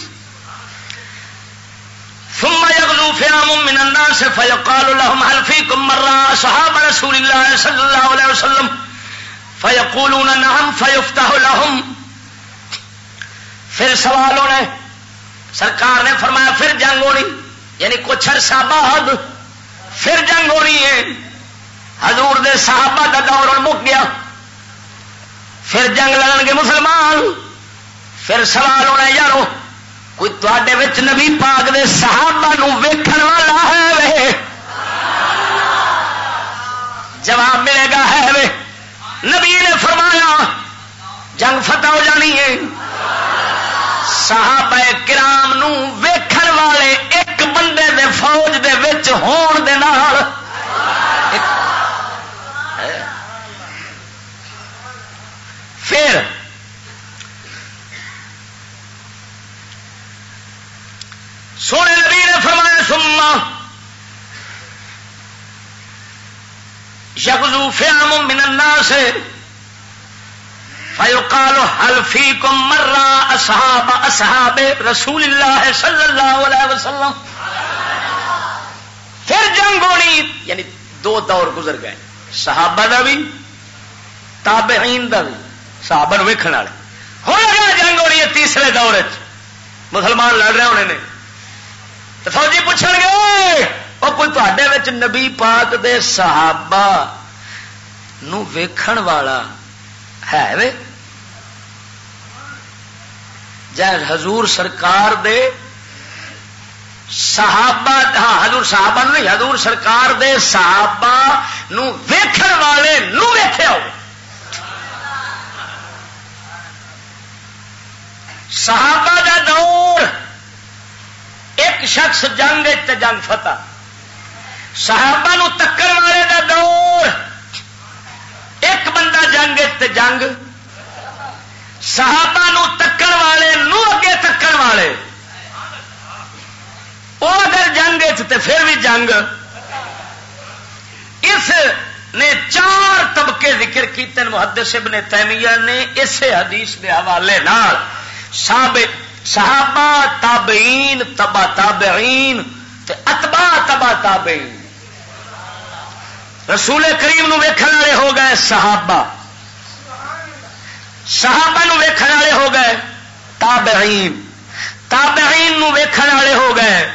ثم يغلو فيام من الناس فيقال لهم هل فيكم مرة صحاب رسول الله صلى الله عليه وسلم؟ فيقولون نعم، فيفتح لهم۔ پھر سوال ہونے سرکار نے فرمایا پھر جنگ ہونی یعنی کچھ عرصہ بعد پھر جنگ ہونی ہے۔ حضور دے صحابہ کا دور مک گیا۔ پھر جنگ لڑن گے مسلمان۔ پھر سوال ہونا یارو، کوئی تے نبی پاک دے صحابہ ویکھن والا ہے جواب ملے گا ہے وے۔ نبی نے فرمایا، جنگ فتح ہو جانی ہے۔ صحابہ کرام نو ویکھن والے ایک بندے دے فوج دے وچ ہون دے نال پھر سونے نبی نے فرمایا سما یغزو فیام من الناس فیقال هل فیکم مرا اصحاب اصحاب رسول اللہ صلی اللہ علیہ وسلم؟ پھر جنگ ہونی یعنی دو دور گزر گئے۔ صحابہ دا بھی، تابعین دا بھی، صحابہ نو ویکھن والے۔ ہو گیا جنگ ہونی ہے تیسرے دور وچ۔ مسلمان لڑ رہے ہونے نے۔ تو فوجی پوچھ گے وہ کوئی تے نبی پاک دے صحابہ نو ویکھن والا ہے وے۔ جائے حضور سرکار دے صحابہ ہاں حضور صحابہ نہیں، حضور سرکار دے صحابہ نو ویکھن والے نو ویکھیا ہو۔ صحابہ دا دور، ایک شخص جنگ جنگ فتح۔ صحابہ نو تکر والے دا دور۔ ایک بندہ جنگ جنگ صحابہ نو تکر والے، نو اگے تکر والے۔ وہ اگر جنگ پھر بھی جنگ۔ اس نے چار طبقے ذکر کیتے، محدث ابن تیمیہ نے اسے حدیث کے حوالے صحابہ، تابعین، تبا تابعین اتبا تبا تابعین۔ رسول کریم نو ویکھن والے ہو گئے صحابہ۔ صحابہ نو ویکھن والے ہو گئے تابعین۔ تابعین نو ویکھن والے ہو گئے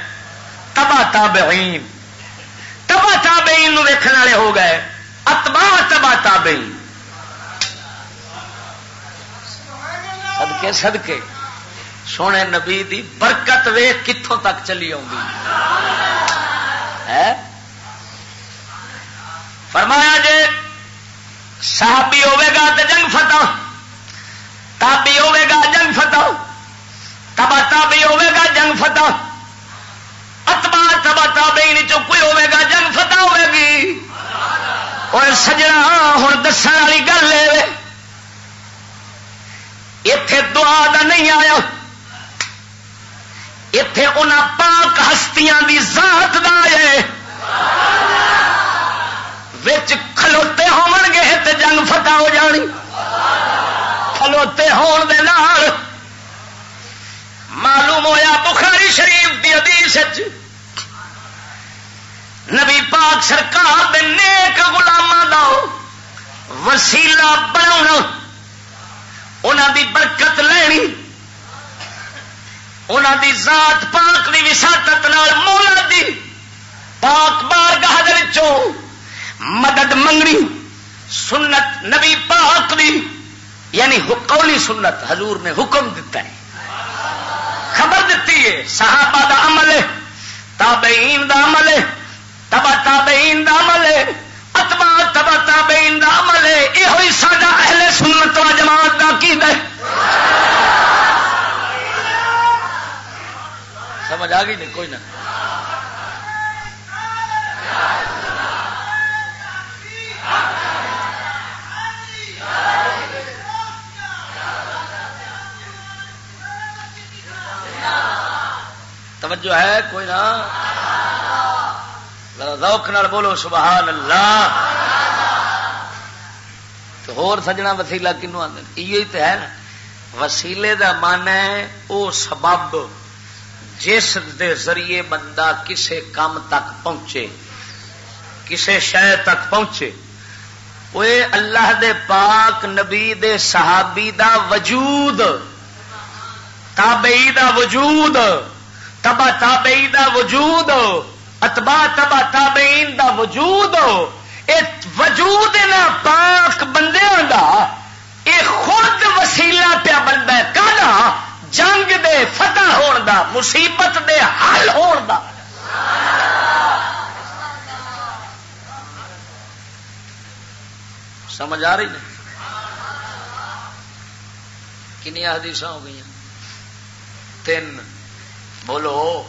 تبا تابعین۔ تبا تابعین نو ویکھن والے ہو گئے اتبا تبا تابعین۔ صدقے صدقے۔ سونے نبی دی برکت وے کتوں تک چلی فرمایا جی صحابی ہوے گا تو جنگ فتح، تابی ہوے گا جنگ فتح، تبا تابی ہوے گا جنگ فتح۔ اتبا تبا تابی چو کوئی ہوے گا جنگ فتح ہوے گی۔ اور سجنا ہوں دس والی گل لے اتے دعا دا نہیں آیا۔ اتے ان پاک ہستیاں دی ذات دا ہے کھلوتے ہون گے تو جنگ فتح ہو جانی۔ کھلوتے ہون دے نال معلوم ہویا بخاری شریف دی حدیث نبی پاک سرکار دے نیک گلاما دا وسیلہ بنا انہوں دی برکت لینی انہوں دی ذات پاک دی وساطت مولا دی پاک بار گاہ مدد منگنی، سنت نبی پاک دی یعنی قولی سنت حضور نے حکم دیتا ہے۔ خبر دیتی ہے، صحابہ دا عمل ہے، تابعین دا عمل ہے، تبا تابعین دا عمل ہے اتبا تبا تابعین دا عمل ہے یہ ہوئی ساڈا اہل سنت و جماعت دا کی دے سمجھ آ گئی نہیں؟ کوئی نہ۔ توجہ ہے کوئی نہ روک نال بولو سبحان اللہ تو ہور سجنا وسیلہ کنو آدھے یہ تو ہے نا۔ وسیلے دا من ہے او سبب جس دے ذریعے بندہ کسے کام تک پہنچے، کسے شہ تک پہنچے۔ وہ اللہ دے پاک نبی دے صحابی دا وجود، تابعی دا وجود۔ تبا تابعی دا وجود اتبا تبا تابعین دا وجود وجود نہ پاک بندے دا، اے خود وسیلہ پیا بنتا ہے۔ کہنا جنگ دے فتح ہون دا، مصیبت دے حل ہون دا۔ سمجھ آ رہی نہیں؟ کنیا حدیث ہو گئی تین۔ بولو۔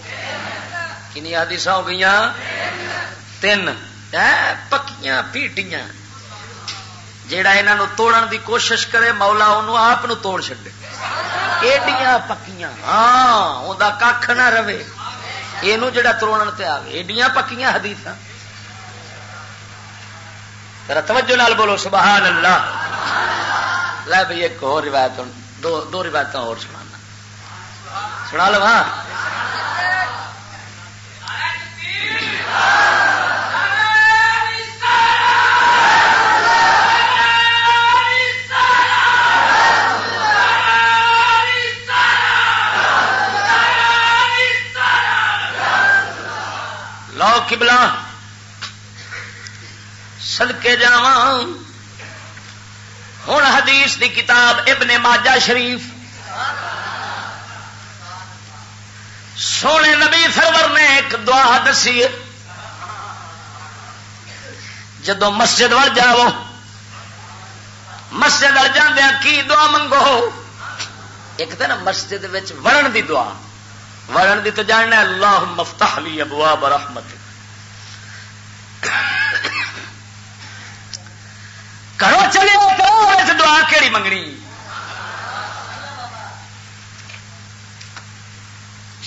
کنیا حدیث ہو گئی تین۔ پکیاں، پیٹیاں۔ جیڑا انہوں توڑن دی کوشش کرے، مولا انہوں آپ توڑ چڈے ایڈیاں پکیاں۔ ہاں وہ کھ نہ رہے۔ یہ جڑا توڑن تے آئے ایڈیاں پکیاں حدیث توجہ نال بولو، سبحان اللہ۔ لے بھائی ایک اور روایت دو دو روایت اور سنا سنا لو ہاں۔ لو کبلا سدکے جا ہوں حدیث دی کتاب ابن ماجہ شریف۔ سونے نبی سرور نے ایک دعا دسی جدو مسجد وڑ جاؤ، مسجد وڑ جاندیا کی دعا منگو؟ ایک تو نا مسجد وڑن دی دعا۔ وڑن دی تو جاننا اللہ مفتح لی ابواب رحمت کرو چلے، کرو دعا کیڑی منگنی؟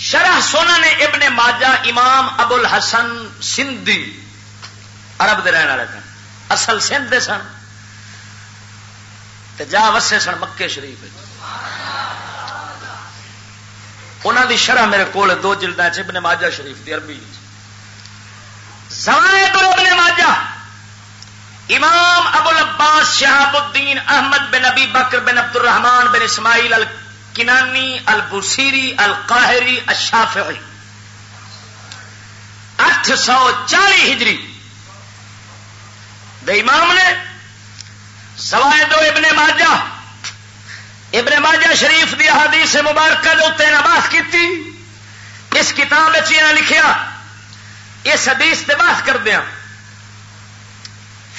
شرح سونا نے ابن ماجہ امام ابو الحسن سندھی عرب دے رہن والے سن، اصل سندھ دے سن جا وسے سن مکے شریف انہوں دی شرح میرے کو دو جلد ابن ماجہ شریف دی عربی ابن ماجہ۔ امام ابو العباس شہاب الدین احمد بن ابی بکر بن عبد الرحمان بن اسماعیل الکنانی، البصیری، القاہری، الشافعی۔ اٹھ سو چالی ہجری، دے امام نے سوائے دو ابن ماجہ ابن ماجہ شریف دی حدیث مبارکہ اتنے نباس کی اس کتاب لکھیا، اس حدیث سے بات کر دیا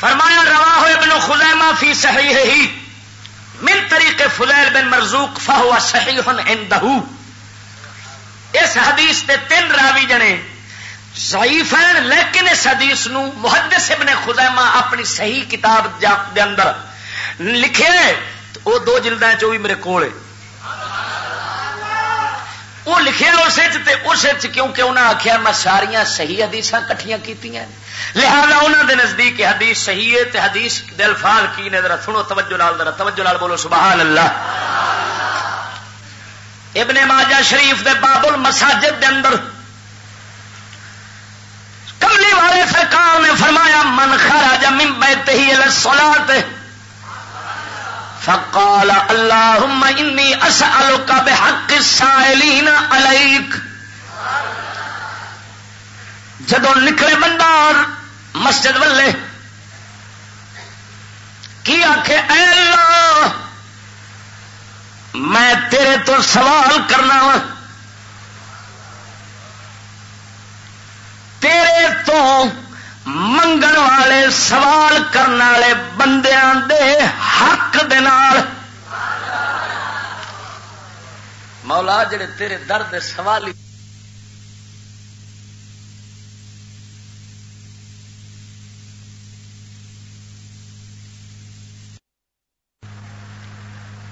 فرمایا روا ہوئے ابن خزیمہ فی صحیح ہی من طریقے فلیل بن مرزوق فہو صحیح عندہ اس حدیث تے تین راوی جنے ضعیف ہیں، لیکن اس حدیث نو محدث ابن خزیمہ اپنی صحیح کتاب دے اندر لکھے وہ دو جلد جو بھی میرے کو وہ لکھے اس کیونکہ انہیں آخیا میں ساریا صحیح حدیث کٹھیاں کی لہذا انہوں دے نزدیک حدیث صحیح ہے تے حدیث دے الفاظ کی نے ذرا سنو، توجہ لال ذرا توجہ لال بولو سبحان اللہ ابن ماجہ شریف دے باب المساجد دے اندر کملی والے سرکار نے فرمایا، من خرج من بیتہ الى الصلاة فقال اللهم انی اسألک بحق السائلین علیک. سبحان اللہ جدو نکلے بندار مسجد والے کی آخ اللہ، میں تیرے تو سوال کرنا وا۔ تیرے تو منگن والے سوال کرنے والے بندیاں دے حق دے مولا، جڑے تیرے درد سوالی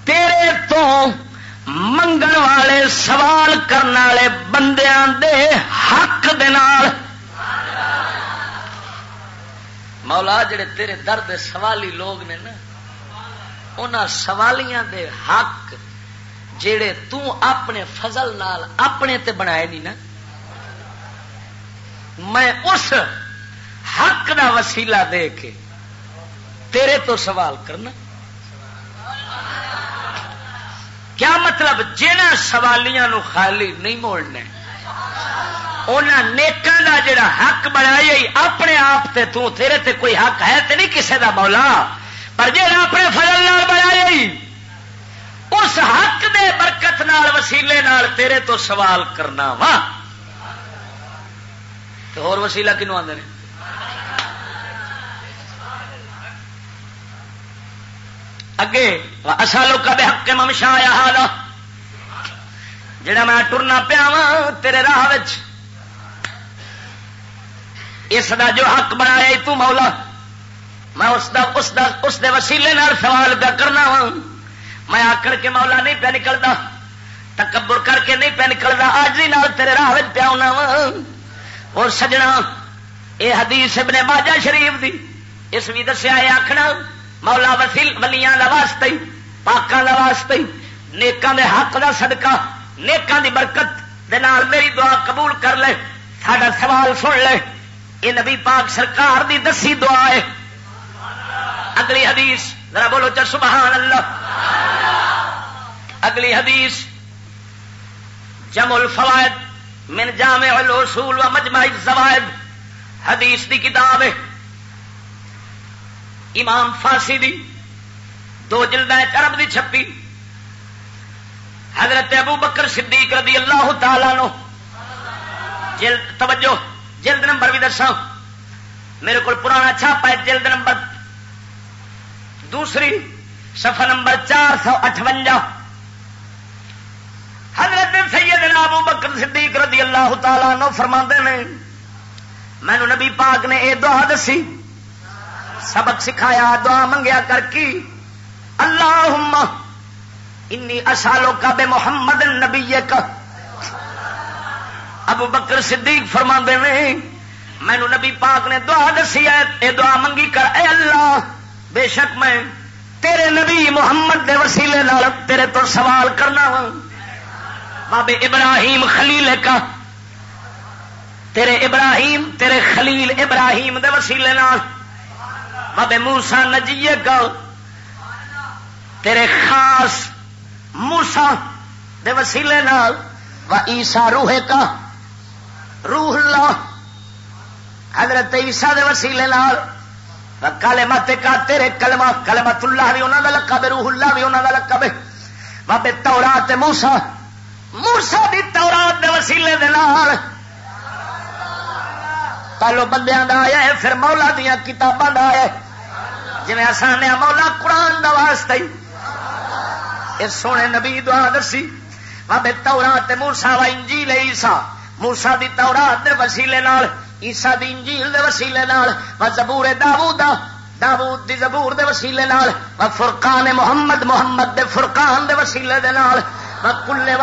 تیرے تو منگن والے سوال کرنے والے بندیاں دے حق دے نال. مولا جڑے تیرے درد سوالی لوگ نے نا ان سوالیاں دے حق جڑے تو اپنے فضل نال اپنے تے بنائے نہیں نا۔ میں اس حق دا وسیلہ دے کے تیرے تو سوال کرنا۔ کیا مطلب جہاں سوالیاں نو خالی نہیں موڑنا نیکاں دا جڑا حق بنایا اپنے آپ تے تو تیرے تے کوئی حق ہے تے نہیں کسے دا مولا؟ پر جہاں اپنے فضل نال بنایا اس حق دے برکت نال، وسیلے نال تیرے تو سوال کرنا وا۔ تو اور وسیلہ کنو آدھے اگے اصالو کا بے حق کے ممشا آیا حال جڑا میں ٹرنا پیا وا تیرے راہ اس دا جو حق بنایا تو مولا۔ میں اس دا اس دا، اس دے وسیلے نال سوال پہ کرنا وا میں آکڑ کے مولا نہیں پہ نکلتا تکبر کر کے نہیں پہ نکلتا آج نال تیرے راہ پیا ہونا وا اور سجنا یہ حدیث ابن ماجہ شریف دی۔ اس بھی دسیا ہے آخنا مولا وسیل ولیاں واسطے پاکوں کا واسطے نیکاں دے حق دا صدقہ، نیکاں دی برکت دے نال میری دعا قبول کر لے۔ ساڈا سوال سن لے۔ یہ نبی پاک سرکار دی دسی دعا ہے۔ اگلی حدیث، ذرا بولو چل سبحان اللہ۔ اگلی حدیث جم الفوائد من جامع الاصول و مجمع الزوائد۔ حدیث دی کتاب ہے۔ امام فارسی دی، دو جلد چرب دی چھپی۔ حضرت ابو بکر صدیق رضی اللہ تعالی نو جلد، توجہ، جلد نمبر بھی دسا میرے کو پرانا چھاپا ہے، جلد نمبر۔ دوسری سفر نمبر چار سو اٹھوجا حضرت سیدنا ابو بکر صدیق رضی اللہ تعالی نو فرما نے مینو نبی پاک نے یہ دعا دسی۔ سبق سکھایا، دعا منگیا کر کی۔ اللہ انی اصالوں کا بے محمد نبی کا۔ ابو بکر صدیق فرما دے مینو نبی پاک نے دعا دسی ہے، اے دعا منگی کر، اے اللہ، بے شک میں تیرے نبی محمد دے وسیلے نال تیرے تو سوال کرنا وا۔ بابے ابراہیم خلیل کا۔ تیرے ابراہیم، تیرے خلیل ابراہیم دے وسیلے نال۔ بابے موسا نجیے کا تیرے خاص موسا دے وسیلے نال۔ و عیسا روح کا۔ روح اللہ۔ حضرت عیسا دے وسیلے نال۔ کالے مت کا تیرے کلمہ کلمت اللہ بھی انہوں کا لقب، روح اللہ بھی انہوں کا لقب۔ بابے تورات موسا موسا بھی تورات دے وسیلے دے نال۔ پہلو بندیاں دا آیا ہے، پھر مولا دیا کتاباں دا آیا ہے۔ جی آسان مولا قرآن دا واسطہ یہ سونے نبی دعا دسی بابے تورات موسا و انجیل عیسا موسا دی تورات دے وسیلے نال عیسا دی انجیل دے وسیلے نال، و زبور داوود داوود دی زبور دے وسیلے نال، و فرقان محمد محمد دے فرقان دے وسیلے دے نال۔ کلے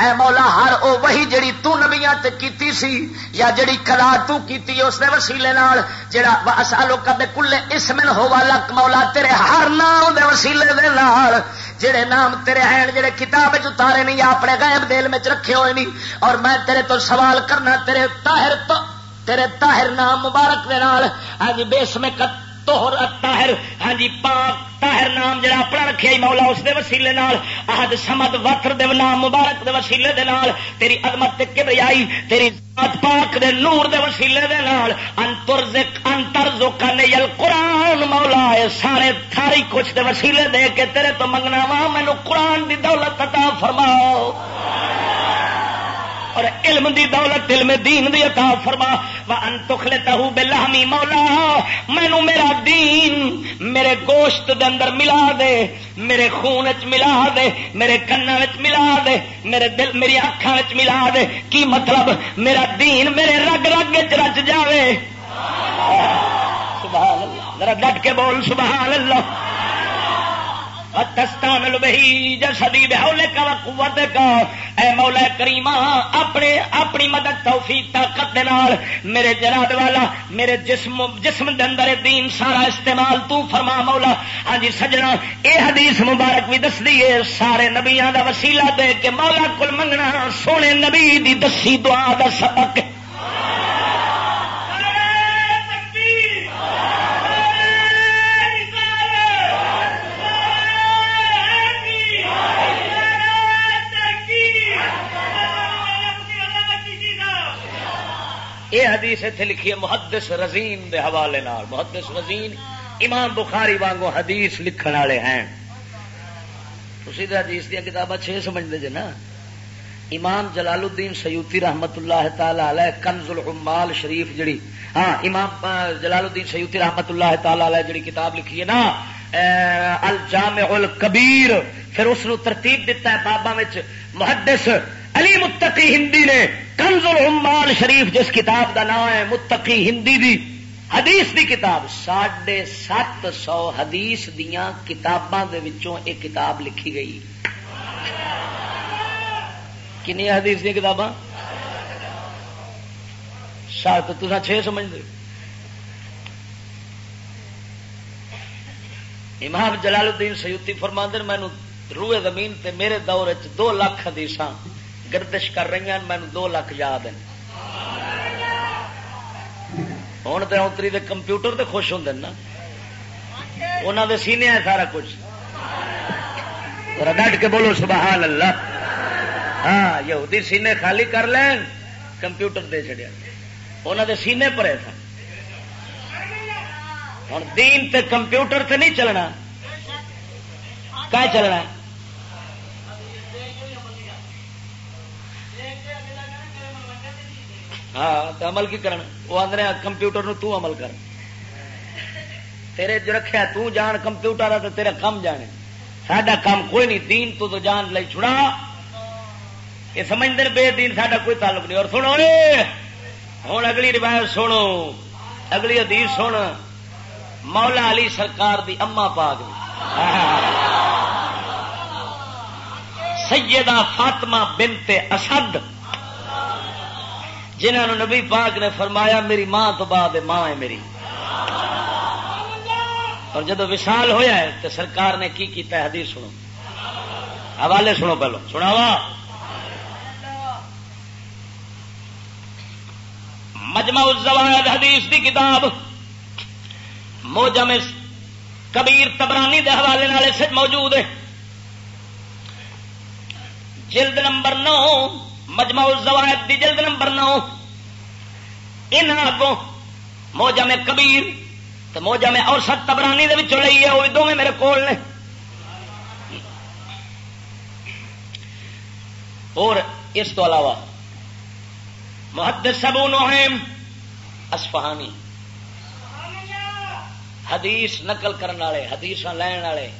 اے مولا، ہر او وہی جڑی تو نبیاں تے کیتی سی یا جڑی کلا تو کیتی اس دے وسیلے نال جڑا اسالو کبے کلے اسمن ہوا لک مولا، تیرے ہر نام دے وسیلے دے نال جڑے نام تیرے ہیں، جڑے کتاب اتارے نہیں یا اپنے غیب دل میں رکھے ہوئے نہیں، اور میں تیرے تو سوال کرنا، تیرے طاہر تو تیرے طاہر نام مبارک دے نال ہاں جی بیس میں توہر طاہر. ہاں جی پاک طاہر نام جڑا اپنا رکھے مولا اس دے وسیلے نال. احد سمد وطر دے نام مبارک دے وسیلے دے نال. تیری عظمت تے کبریائی، تیری ذات پاک دے نور دے وسیلے دے نال. انتر زک انتر زکن یل قران مولا. اے سارے تھاری کچھ دے وسیلے دے کے تیرے تو منگنا وا. مینوں قران دی دولت عطا فرماؤ. اور علم دی دولت، علم دین دی عطا فرما۔ و ان تخلتہ باللہمی مولا مینو میرا دین میرے گوشت دے اندر ملا دے، میرے خون وچ ملا دے، میرے کنا وچ ملا دے، میرے دل، میری اکھاں وچ ملا دے۔ کی مطلب؟ میرا دین میرے رگ رگ وچ رچ جاوے۔ سبحان اللہ، ذرا ڈٹ کے بول، سبحان اللہ۔ تستعمل بہی جسدی بہولے کا قوت کا اے مولا کریما اپنے اپنی مدد، توفیق، طاقت دے نال میرے جناب والا، میرے جسم جسم دے اندر دین سارا استعمال تو فرما مولا۔ ہاں جی سجنا، اے حدیث مبارک بھی دس دی سارے نبیاں دا وسیلہ دے کے مولا کل منگنا، سونے نبی دی دسی دعا دا سبق۔ ہے یہ حدیث اتنے لکھی ہے، محدث رزین دے حوالے نال۔ محدث رزین امام بخاری وانگو حدیث لکھن والے ہیں۔ تھی تو حدیث دیا کتابیں چھ سمجھتے جے نا؟ امام جلال الدین سیوتی رحمت اللہ تعالی علیہ کنز العمال شریف جڑی ہاں امام جلال الدین سیوتی رحمت اللہ تعالی علیہ جڑی کتاب لکھی ہے نا الجامع الکبیر۔ پھر اس ترتیب دیتا ہے بابا محدث علی متقی ہندی نے۔ کنز العمال شریف جس کتاب دا نام ہے، متقی ہندی دی، حدیث دی کتاب۔ ساڑھے سات سو حدیث دیا کتاباں ایک کتاب لکھی گئی۔ کنی حدیث دیا کتاباں؟ سات تو چھ سمجھ دے امام جلال الدین سیوتی فرماندر مینو روئے زمین تے میرے دور چ دو لاکھ حدیث گردش کر رہی ہیں مینو دو لاکھ یاد ہیں۔ ہوں تو اتری دے کمپیوٹر تے خوش ہوں نا۔ انہوں دے سینے ہے سارا کچھ۔ ڈٹ کے بولو، سبحان اللہ۔ ہاں یہودی سینے خالی کر لین، کمپیوٹر دے چڑیا انہوں دے سینے پڑے سن۔ ہوں دین تے کمپیوٹر تے نہیں چلنا۔ کیا چلنا؟ ہے ہاں تو عمل کی کرنا وہ آدھے کمپیوٹر نو تو عمل کر۔ تیرے جو رکھا تو جان کمپیوٹر تو تیرا کم جانے۔ ساڈا کام کوئی نہیں، دین تو تو جان لے چھڑا۔ یہ سمجھتے بے دین، ساڈا کوئی تعلق نہیں۔ اور سنو ہوں اگلی روایت سنو۔ اگلی حدیث سن۔ مولا علی سرکار دی اما پاک سیدہ فاطمہ بنت اسد جنہوں نے نبی پاک نے فرمایا میری ماں تو بعد ماں ہے میری۔ اور جب وشال ہویا ہے تو سرکار نے کی کیتا ہے حدیث سنو۔ حوالے سنو پہلو۔ سناوا مجمع الزوائد حدیث دی کتاب موجم کبیر تبرانی دے حوالے والے سے موجود ہے۔ جلد نمبر نو۔ مجمع الزوائد دی جلد نمبر نو. ان اگوں موجا میں کبیر تو موجا میں اور ست تبرانی دے لئی ہے وہ دونوں میرے کول نے۔ اور اس تو علاوہ محدث سبو نوہم اسفہانی حدیث نقل کرنے والے حدیث لین والے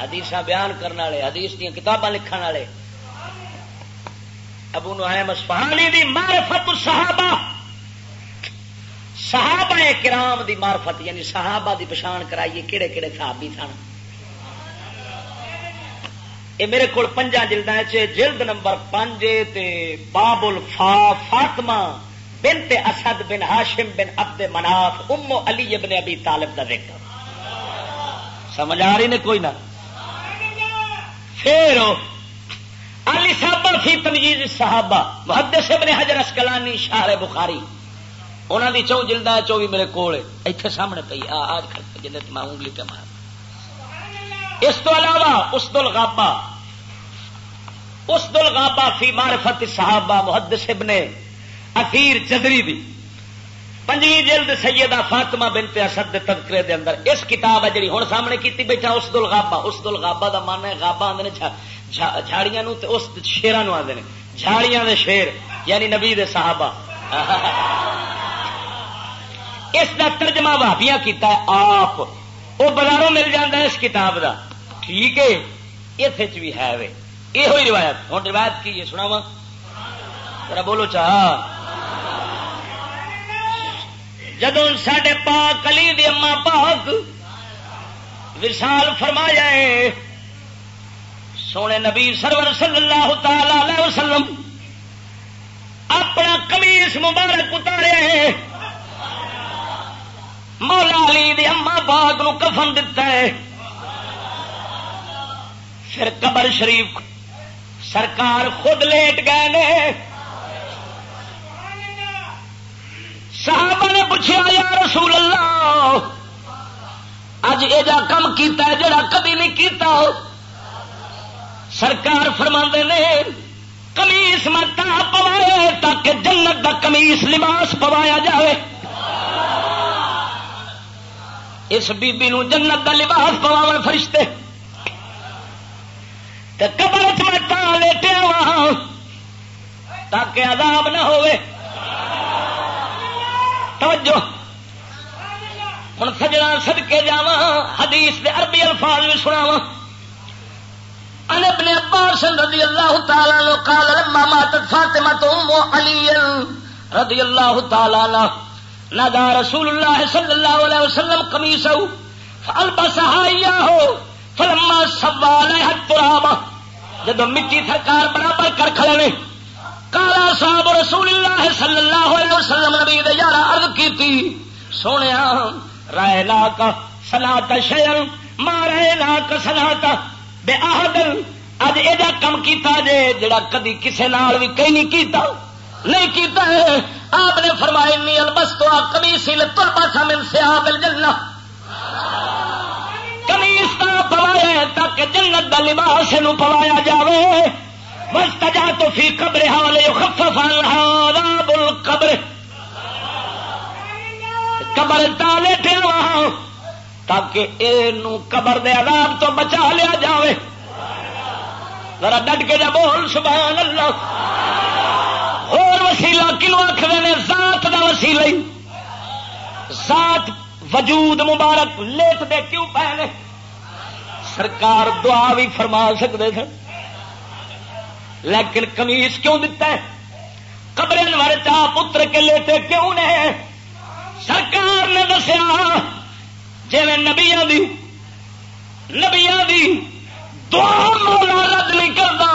حدیث بیان کرنے والے، حدیث دیا کتاباں لکھن والے۔ ابو نعیم اصفہانی دی معرفت صحابہ صحابہ کرام دی معرفت یعنی صحابہ دی پچھان کرائیے کہڑے کہڑے صحابی سن۔ یہ میرے کو پنجا جلد جلد نمبر پانچ باب الفا فاطمہ بنت اسد بن ہاشم بن عبد مناف، ام علی ابن ابی طالب کا ذکر سمجھ آ رہی نے کوئی نہ؟ پھر علی صاحب فی تمجیز صحابہ، محدث ابن حجر اسکلانی شاہ بخاری۔ انہوں دی چون جلدا چوبی میرے کول اتنے سامنے پی آج جلد میں انگلی پہ مار۔ اس تو علاوہ اس دل غابا اس دل غابا فی معرفت صحابہ، محدث ابن اثیر چدری دی پنجویں جلد سیدہ فاطمہ بنت اسد دے تذکرے دے اندر، اس کتاب ہے جڑی ہن سامنے کیتی بیٹھا اس دل غابا اس دل غابا دا معنی ہے غابا آندے نے جھاڑیاں نو تے اس شیراں نو آندے جھاڑیاں دے شیر یعنی نبی دے صحابہ۔ [LAUGHS] اس کا ترجمہ بھابیاں کیتا ہے، آپ۔ وہ بازاروں مل جاتا ہے اس کتاب دا۔ ٹھیک ہے یہ بھی ہے وے۔ یہ ہوئی روایت۔ ہوں روایت کی ہے سنا وا ذرا بولو چاہ جدو سڈے پاک کلی دی اما پاک وشال فرما جائے سونے نبی سرور صلی اللہ تعالی وسلم اپنا کمیس مبارک اتارے مولا علی دی اما باغ نو کفن دتا ہے۔ پھر قبر شریف سرکار خود لیٹ گئے نے۔ صحابہ نے پوچھا، یا رسول اللہ، اج یہ کم کیتا ہے جڑا کبھی نہیں کیتا سرکار فرما نے کمیس مت پوائے تاکہ جنت دا کمیس لباس پوایا جائے اس بی بی نو جنت دا لباس پوا فرشتے۔ قبر چمٹا لیٹیا وہاں تاکہ عذاب نہ ہوئے توجہ۔ ہوں سجنا سدکے جا حدیث دے عربی الفاظ بھی سناوا ان ابن عباس رضی اللہ تعالی لو قال لما ماتت فاطمه ام علی رضی اللہ تعالی عنہ ندا رسول اللہ صلی اللہ علیہ وسلم قمیصه فالبسها اياه فلما سوا علیہ التراب جب مٹی سرکار برابر کر کھڑے نے کالا صاحب رسول اللہ صلی اللہ علیہ وسلم نبی دے یارا عرض کی تھی سونے رائے لا کا سلاتا شیل مارے لا کا سلاتا بے آدل اج یہ کم کیتا جے، جڑا کدی کسے نال بھی کئی نہیں کیتا نہیں کیتا ہے۔ آپ نے فرمایا نی البس تو کمی سی لتر پاسا من سے بل جلنا کمیس کا پوایا تاکہ جنت کا لباس نو پوایا جاوے۔ بس تجا تو فی قبر حال خفف عذاب القبر۔ قبر تالے ٹھل وہاں تاکہ اے نو قبر دے عذاب تو بچا لیا جاوے۔ ذرا ڈٹ کے جا بول سبحان اللہ اور وسیلہ کنو آخر نے؟ ذات دا وسیلہ ذات وجود مبارک لیٹ دے کیوں پے سرکار دعا بھی فرما سکتے تھے لیکن کمیس کیوں دتا ہے؟ قبر انور چاہ پتر کے لیتے کیوں نے؟ سرکار نے دسیا جی نبیا دی نبیا دی دعا مولا رد نہیں کرتا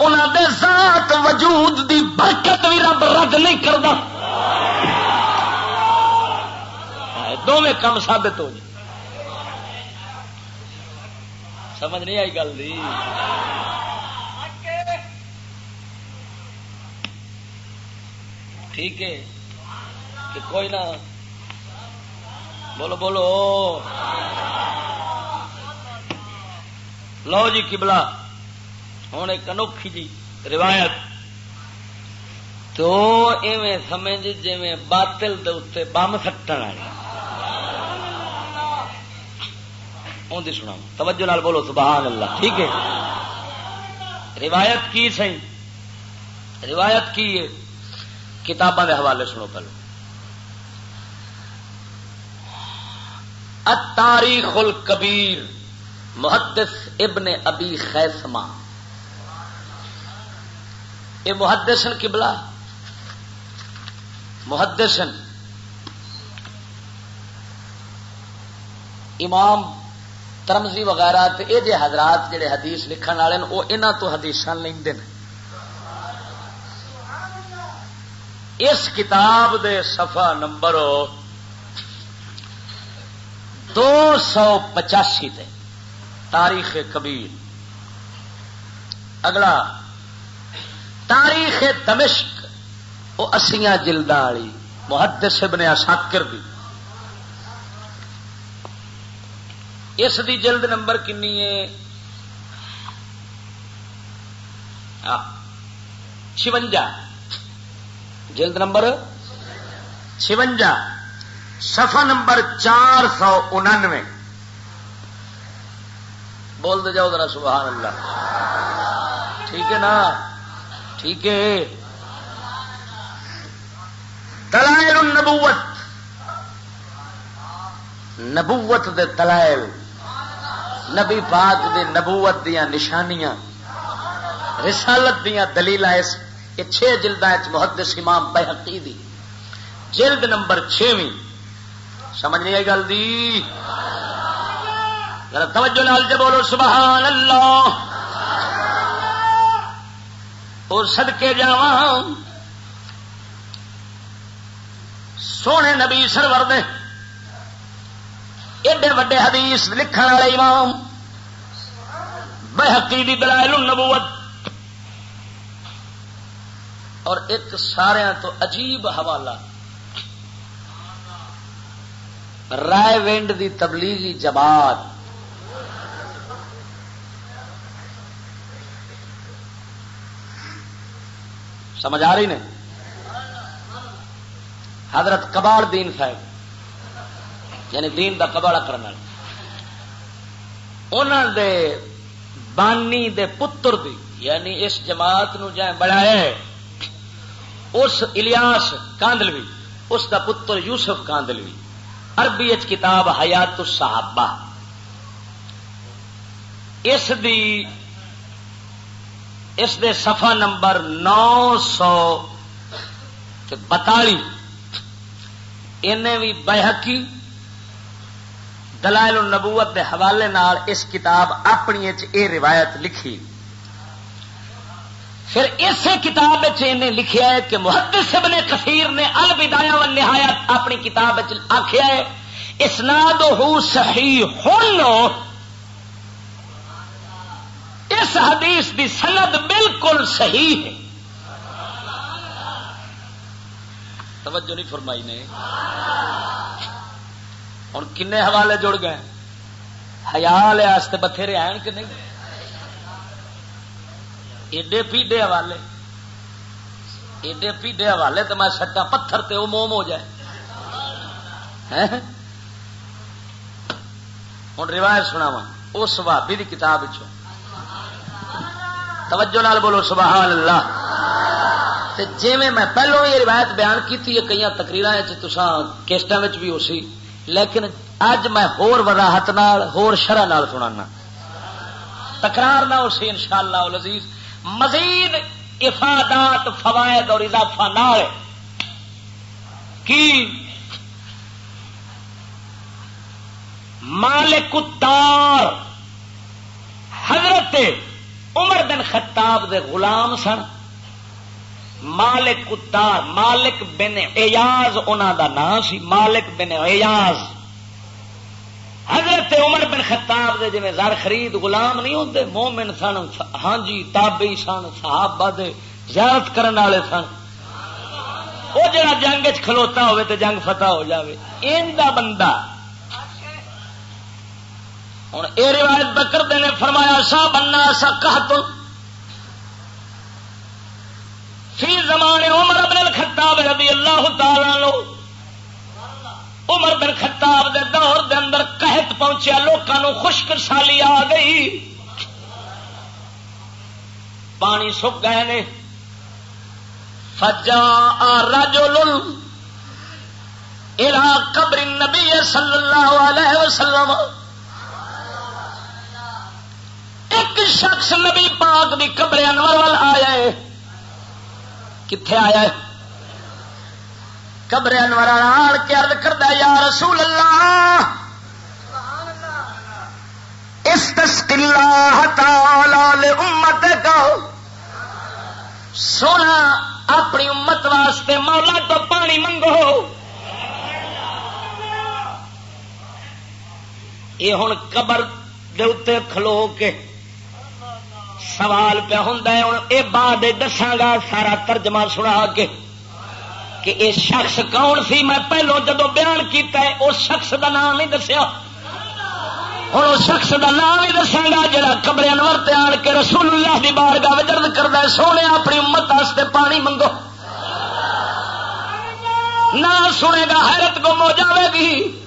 انہوں دے ذات وجود دی برکت بھی رب رد نہیں کرتا دونوں کم ثابت ہو جائے۔ سمجھ نہیں آئی گل دی۔ ٹھیک ہے، کہ کوئی نہ بولو بولو۔ لو جی کبلا ہوں ایک انوکھی جی روایت۔ تو ایویں سمجھ جی باطل دے اتنے بم سٹن والی۔ اندی سنا توجہ نال بولو، سبحان اللہ۔ ٹھیک ہے۔ روایت کی سی روایت کی ہے؟ کتاباں کے حوالے سنو پہلو۔ تاریخ الکبیر، محدث ابن ابی خیسما یہ محدثن کبلا محدثن۔ امام ترمزی وغیرہ یہ جے حضرات جڑے حدیث لکھن والے وہ انہوں تو حدیث لیندے ہیں اس کتاب دے صفحہ نمبر دو سو پچاسی تے۔ تاریخ کبیر۔ اگلا۔ تاریخ دمشق۔ وہ اسیاں جلدا والی۔ محدث ابن اساکر دی۔ اس دی جلد نمبر کنی ہے؟ چونجا جلد نمبر؟ چونجا سفا نمبر چار سو انانوے۔ بول دے جاؤ ذرا، سبحان اللہ۔ ٹھیک ہے نا؟ ٹھیک ہے۔ دلائل النبوت۔ نبوت دے دلائل۔ نبی پاک دے نبوت دیا نشانیاں۔ رسالت دیا دلیل اس یہ چھ جلدا محدث امام بحقی دی۔ جلد نمبر چھویں۔ سمجھ نہیں آئی گل دی؟ توجہ نال جب بولو، سبحان اللہ۔ اور سدکے جا سونے نبی سرور دے ایڈے وڈے حدیث لکھن والے امام بحقی دی دلائل النبوت۔ اور ایک سارا تو عجیب حوالہ رائے ونڈ دی تبلیغی جماعت۔ سمجھ آ رہی نے حضرت کباڑ دین صاحب یعنی دین دا کباڑا کرنا انہوں دے بانی دے پتر دی یعنی اس جماعت نو جائیں بڑھایا ہے اس الیاس کاندلوی، اس دا پتر یوسف کاندلوی۔ عربی اچ کتاب حیات الصحابہ۔ اس دی اس دے صفحہ نمبر نو سو بتالی انہیں بھی بحقی دلائل النبوت دے حوالے نال اس کتاب اپنی اے روایت لکھی۔ پھر اسی کتاب لکھیا ہے کہ محدث ابن کثیر نے الودایا و نہایت اپنی کتاب آخیا ہے، اسناد ہو صحیح ہوں اس حدیث دی سند بالکل صحیح ہے۔ توجہ نہیں فرمائی نے۔ ہوں کن حوالے جڑ گئے؟ ہیال بتھیرے آن کہ نہیں؟ ایڈے پیڈے حوالے، ایڈے پیڈے حوالے تو میں سٹا پتھر تے وہ موم ہو جائے۔ ہوں روایت سنا وا اس بھابی کی کتاب توجہ نال بولو سبحان اللہ جی میں پہلو یہ روایت بیان کی کئی تقریر کیسٹوں بھی ہو سی لیکن اج میں ہور وضاحت ہور شرح نال سنا تکرار نہ ہو سی ان شاء اللہ لذیذ مزید افادات، فوائد اور اضافہ نہ کی؟ مالک الدار۔ حضرت عمر بن خطاب دے غلام سن۔ مالک الدار، مالک بن ایاز انہوں دا نام سی۔ مالک بن ایاز حضرت عمر بن خطاب دے جی زر خرید غلام نہیں ہوتے مومن سن ہاں جی تابی سن، صحابہ دے، زیارت کرنے والے سن۔ وہ جڑا جنگ چ کھلوتا ہوئے تو جنگ فتح ہو جاوے ان دا بندہ۔ ہوں یہ روایت بکر دے نے فرمایا، سا بننا سا کہ فی زمان عمر بن الخطاب رضی اللہ تعالی لو عمر بن خطاب دے دور دے اندر قحط پہنچیا لوگوں خشک سالی آ گئی۔ پانی سک گئے نے۔ فجا رجل الى قبر النبی صلی اللہ علیہ وسلم۔ ایک شخص نبی پاک دی قبر انور وال آیا ہے۔ کتنے آیا ہے؟ قبر انور آن کے ارد کرتا یا رسول اللہ۔ اس اللہ تعالی امت کا سونا، اپنی امت واسطے مولا تو پانی منگو۔ یہ ہوں قبر دے کھلو کے سوال پہ ہوں ہوں یہ بعد دساگا سارا ترجمہ سنا کے کہ یہ شخص کون سی؟ میں پہلو جدو بیان کیتا ہے، اس شخص کا نام نہیں دسیا۔ ہوں اس شخص کا نام ہی دساگا جا قبر انور آن کے رسول اللہ کی بار کا وجرد کرتا ہے، سونے اپنی امت واسطے پانی منگو۔ نہ سنے گا حیرت گم ہو جائے گی۔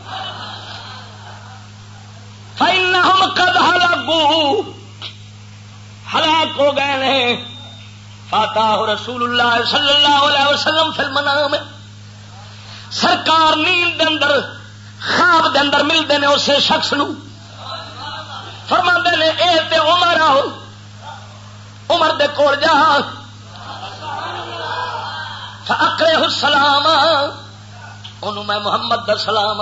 ہم کد ہلاکو ہلاک ہو گئے ہیں۔ فاتح رسول اللہ صلی اللہ علیہ وسلم فلم نام سرکار نیند دے اندر، خواب دے اندر ملتے ہیں اسے شخص نو۔ فرما نے، اے تے عمر آؤ۔ عمر دے کول جا۔ اکڑے ہو سلام ان میں محمد دا سلام۔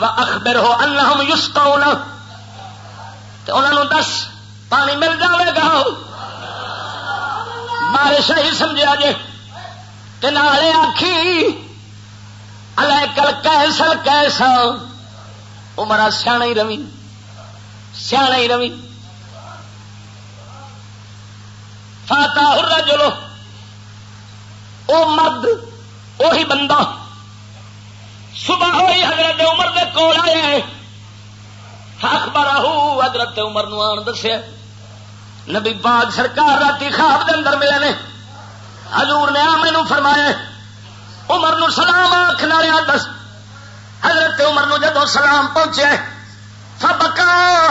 اخبر ہو اللہ یوس انہوں دس۔ پانی مل جائے گا. بارش نہیں سمجھا جے. نالے آخی الکل کیسل کیسا. عمرا سیاح ہی روی. سیاح ہی روی. فاتا ہر چلو وہ مرد وہی بندہ. صبح ہوئی حضرت عمر دے کول آیا اخبار حضرت عمر نو آن دسیا. نبی پاک سرکار رات خواب دے اندر ملے نے۔ حضور نے آ مینو فرمایا عمر نو سلام آخنا رہا دس۔ حضرت عمر نو جدو سلام پہنچے فبکا۔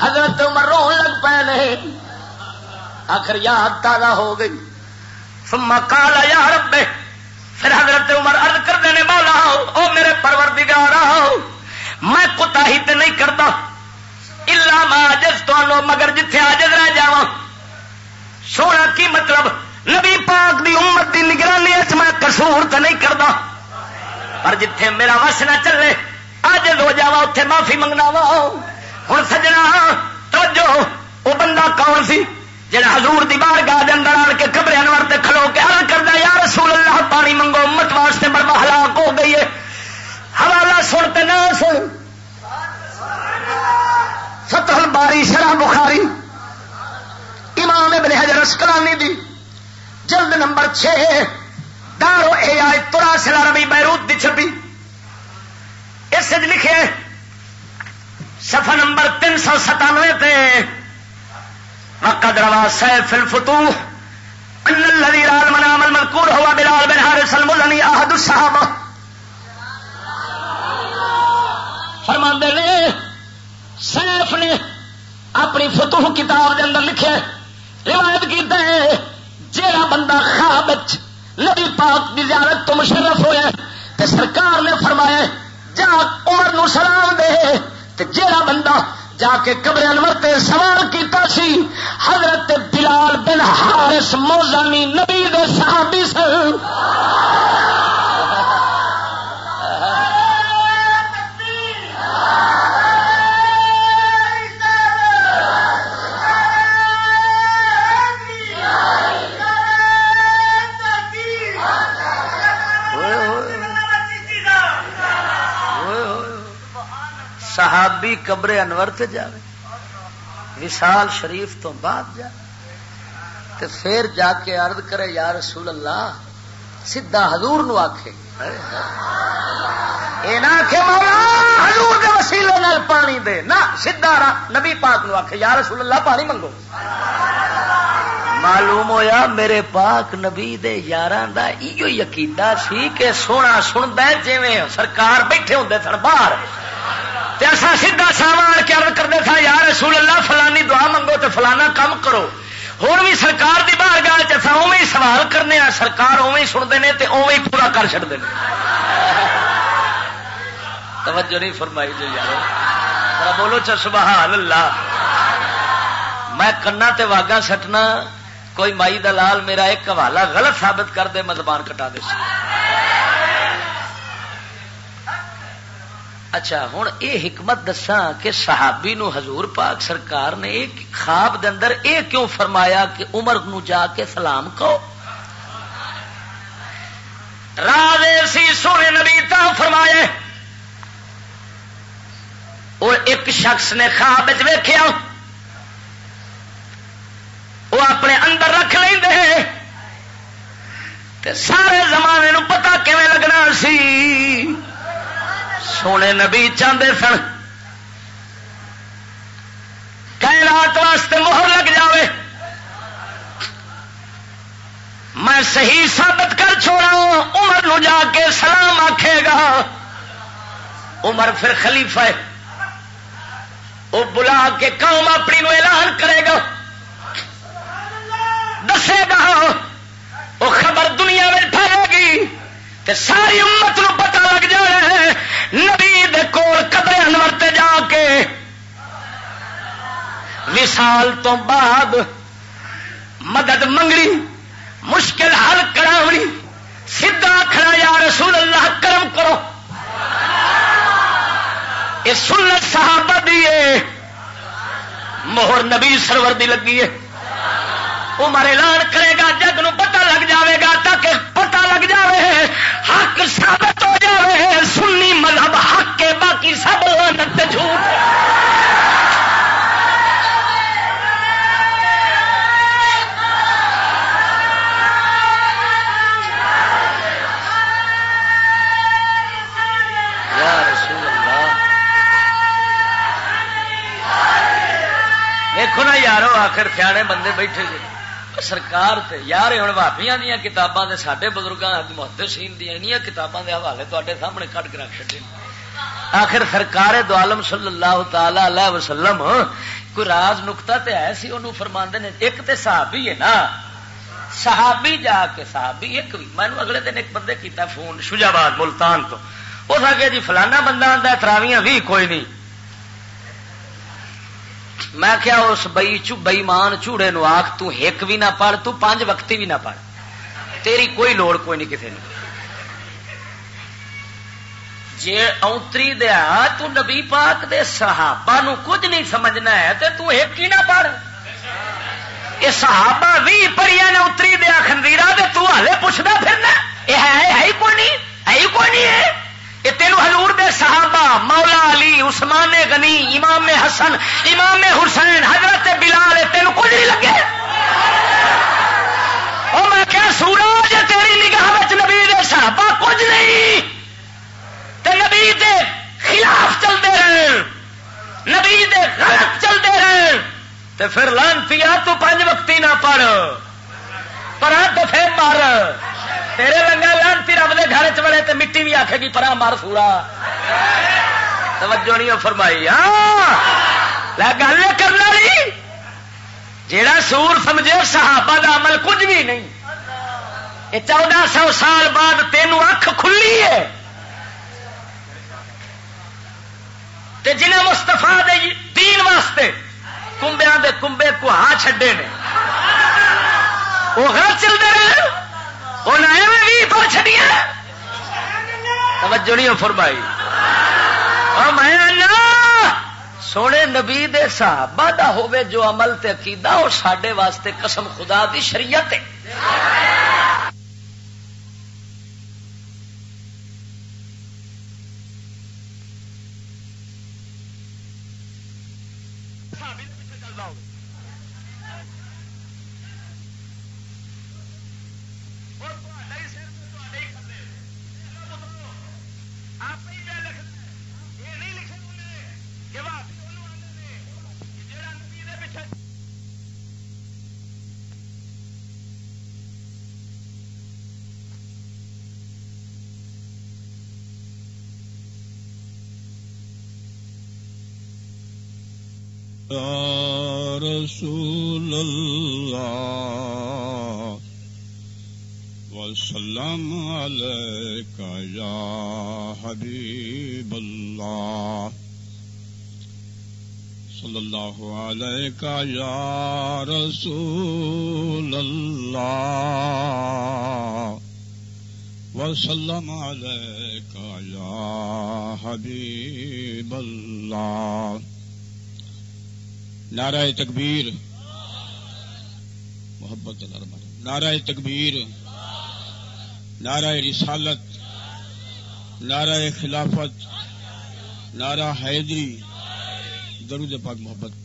حضرت عمر رو لگ پے نے۔ آخر یاد تازہ ہو گئی۔ سما کالا یا ربے پھر حضرت عمر ارد کر دینے والا او میرے پروردگار آؤ میں کتا ہی تے نہیں کرتا۔ الا ما جس تو مگر جتھے آجز رہ جا سونا کی مطلب نبی پاک دی امت دی نگرانی اس میں کسور تو نہیں کرتا پر جتھے میرا وس نہ چلے اج ہو جا اتے معافی منگنا وا ہوں سجنا، توجہ وہ بندہ کون سی؟ جڑا حضور دی بار گاہ اندر آن کے کبرے انور تے کھلو کے حل کرتا یا رسول اللہ، پانی منگو، امت واسطے مرما ہلاک ہو گئی ہے۔ حوالہ سنتے نہ سن۔ فتح باری شرح بخاری، امام ابن حجر اسکلانی دی، جلد نمبر چھ، دارو اے آئے ترا سلا ربی بیروت دی چھپی۔ اس لکھے سفا نمبر تین سو ستانوے پہ وقد روا سیف الفتوح، ان الذي رال منام المذكور هو بلال بن حارث المزني احد الصحابه فرماندے نے سیف نے اپنی فتوح کتاب دے اندر لکھے، روایت کیتا ہے جیڑا بندہ خواب نبی پاک دی زیارت تو مشرف ہویا تے سرکار نے فرمایا، جا عمر نو سلام دے۔ تے جیڑا بندہ جا کے قبر انور تے سوال کیتا سی، حضرت بلال بن حارث موزانی نبی دے صحابی سن۔ صحابی قبر انور تے جائے وشال شریف تو بعد جائے تے پھر جا کے عرض کرے، یا رسول اللہ سیدا حضور نو آکھے۔ اے نہ کہ مولا، حضور دے وسیلے نال پانی دے۔ نہ سیدا نبی پاک نو آکھے، یا رسول اللہ، پانی منگو۔ معلوم ہویا، میرے پاک نبی دے یاراں دا ایو یقیدہ سی کہ سونا سندا جویں سرکار بیٹھے ہوندے سن باہر۔ ایسا سیدا سامان کیا کرتے تھا یار رسول اللہ، فلانی دعا منگو تو فلانا کام کرو۔ ہوں بھی سرکار کی باہر گاہ چسا اوے سوال کرنے آ سرکار اوے سنتے ہیں تو اوے پورا کر چڑتے ہیں توجہ نہیں فرمائی جی جو یار بولو چا سبحان اللہ۔ میں کنا تے واگا سٹنا، کوئی مائی دلال میرا ایک حوالہ غلط ثابت کر دے، میں زبان کٹا دے۔ سی اچھا ہوں یہ حکمت دسا کہ صحابی نو حضور پاک سرکار نے ایک خواب دے اندر اے کیوں فرمایا کہ عمر نو جا کے سلام کہو؟ راہ سی سونے نبی تا فرمایا اور ایک شخص نے خواب ویخیا وہ اپنے اندر رکھ لیں تے سارے زمانے نو پتا کیون لگنا سی؟ سونے نبی چاہتے سن۔ کائنات واسطے مہر لگ جاوے۔ میں صحیح ثابت کر چھوڑا عمر نو جا کے سلام آکھے گا۔ عمر پھر خلیفہ ہے۔ وہ بلا کے قوم اپنی نو اعلان کرے گا۔ دسے گا وہ خبر دنیا میں پھیلے گی۔ تے ساری امت نو پتا لگ جائے، نبی دے کول قبر انور تے جا کے وصال تو بعد مدد منگنی، مشکل حل کراونی، سیدھا کھڑا یا رسول اللہ، کرم کرو۔ یہ سنت صحابہ دی ہے مہر نبی سرور دی لگی ہے عمر اعلان کرے گا، جگ نو پتہ لگ جاوے گا، تاکہ پتہ لگ جاوے، حق ثابت ہو جاوے، سنی مذہب حق کے باقی سب لانت جھوٹ۔ دیکھو نا یارو، آخر سیانے بندے بیٹھے جی سرکار تے یار ہوں بھابیاں دیا کتاباں دے، ساڈے بزرگاں محدثین دیا انیاں کتاباں دے حوالے تے سامنے کٹ کے رکھ چڈے آخر سرکار دو عالم صلی اللہ تعالی علیہ وسلم کوئی راز نکتا تے ہے سی، انہوں فرماندے نے، ایک تے صحابی ہے نا۔ صحابی جا کے، صحابی ایک بھی، میں اگلے دن ایک بندے کیتا فون شجاباد ملتان تو۔ اس آگے جی فلانا بندہ آتا تراویاں بھی کوئی نہیں۔ میں کیا اس بئی چو بئیمان چوڑے نو آخ تک بھی نہ پڑھ، تو پانچ وقتی بھی نہ پڑھ۔ تیری کوئی لوڑ کوئی نہیں کسی نے جی اونتری دیا تو نبی پاک دے صحابہ نو کچھ نہیں سمجھنا ہے تو تو ایک ہی نہ پڑھ۔ یہ صحابہ بھی پڑھیا نے اتری دیا خندیرا دے تو ہلے پوچھنا پھرنا۔ یہ ہے ہی کوئی نہیں، ہے ہی کوئی نہیں، ہے۔ یہ تینوں حضور دے صحابہ، مولا علی، عثمان غنی، امام حسن، امام حسین، حضرت بلال تینوں کچھ نہیں لگے۔ اور میں کیا سورج تیری نگاہ نبی دے صحابہ کچھ نہیں۔ تے نبی دے خلاف چلتے رہے۔ نبی دے غلط چلتے رہے۔ تے پھر لان پیا تو پانچ وقتی نہ پڑھ۔ پر تو پھر مار۔ تیرے لنگا لانتی رب دے گھر چڑے تو مٹی بھی آخے گی پرا مار سورا۔ توجہ نہیں فرمائی۔ ہاں۔ گل کرنا نہیں جیڑا سور سمجھے صحابہ دا عمل کچھ بھی نہیں۔ یہ چودہ سو سال بعد تینوں اکھ کھلی ہے۔ تے جنہیں مستفا دین واسطے کمبیا دے کمبے کو ہاں چھڈے نے۔ وہ گھر چلتے رہے بھی پر چڑیا توجہ نہیں فرمائی۔ میں سونے نبی دے صحابہ دا ہوے جو عمل تے عقیدہ اور ساڈے واسطے قسم خدا دی شریعت ہے رسول اللہ وسلم علیہ یا حبیب اللہ صلی اللہ علیہ کا یا رسول اللہ وسلم علیہ کا یا حبیب اللہ نعرہ تکبیر محبت نعرہ تکبیر نعرہ رسالت نعرہ خلافت نعرہ حیدری درود پاک محبت.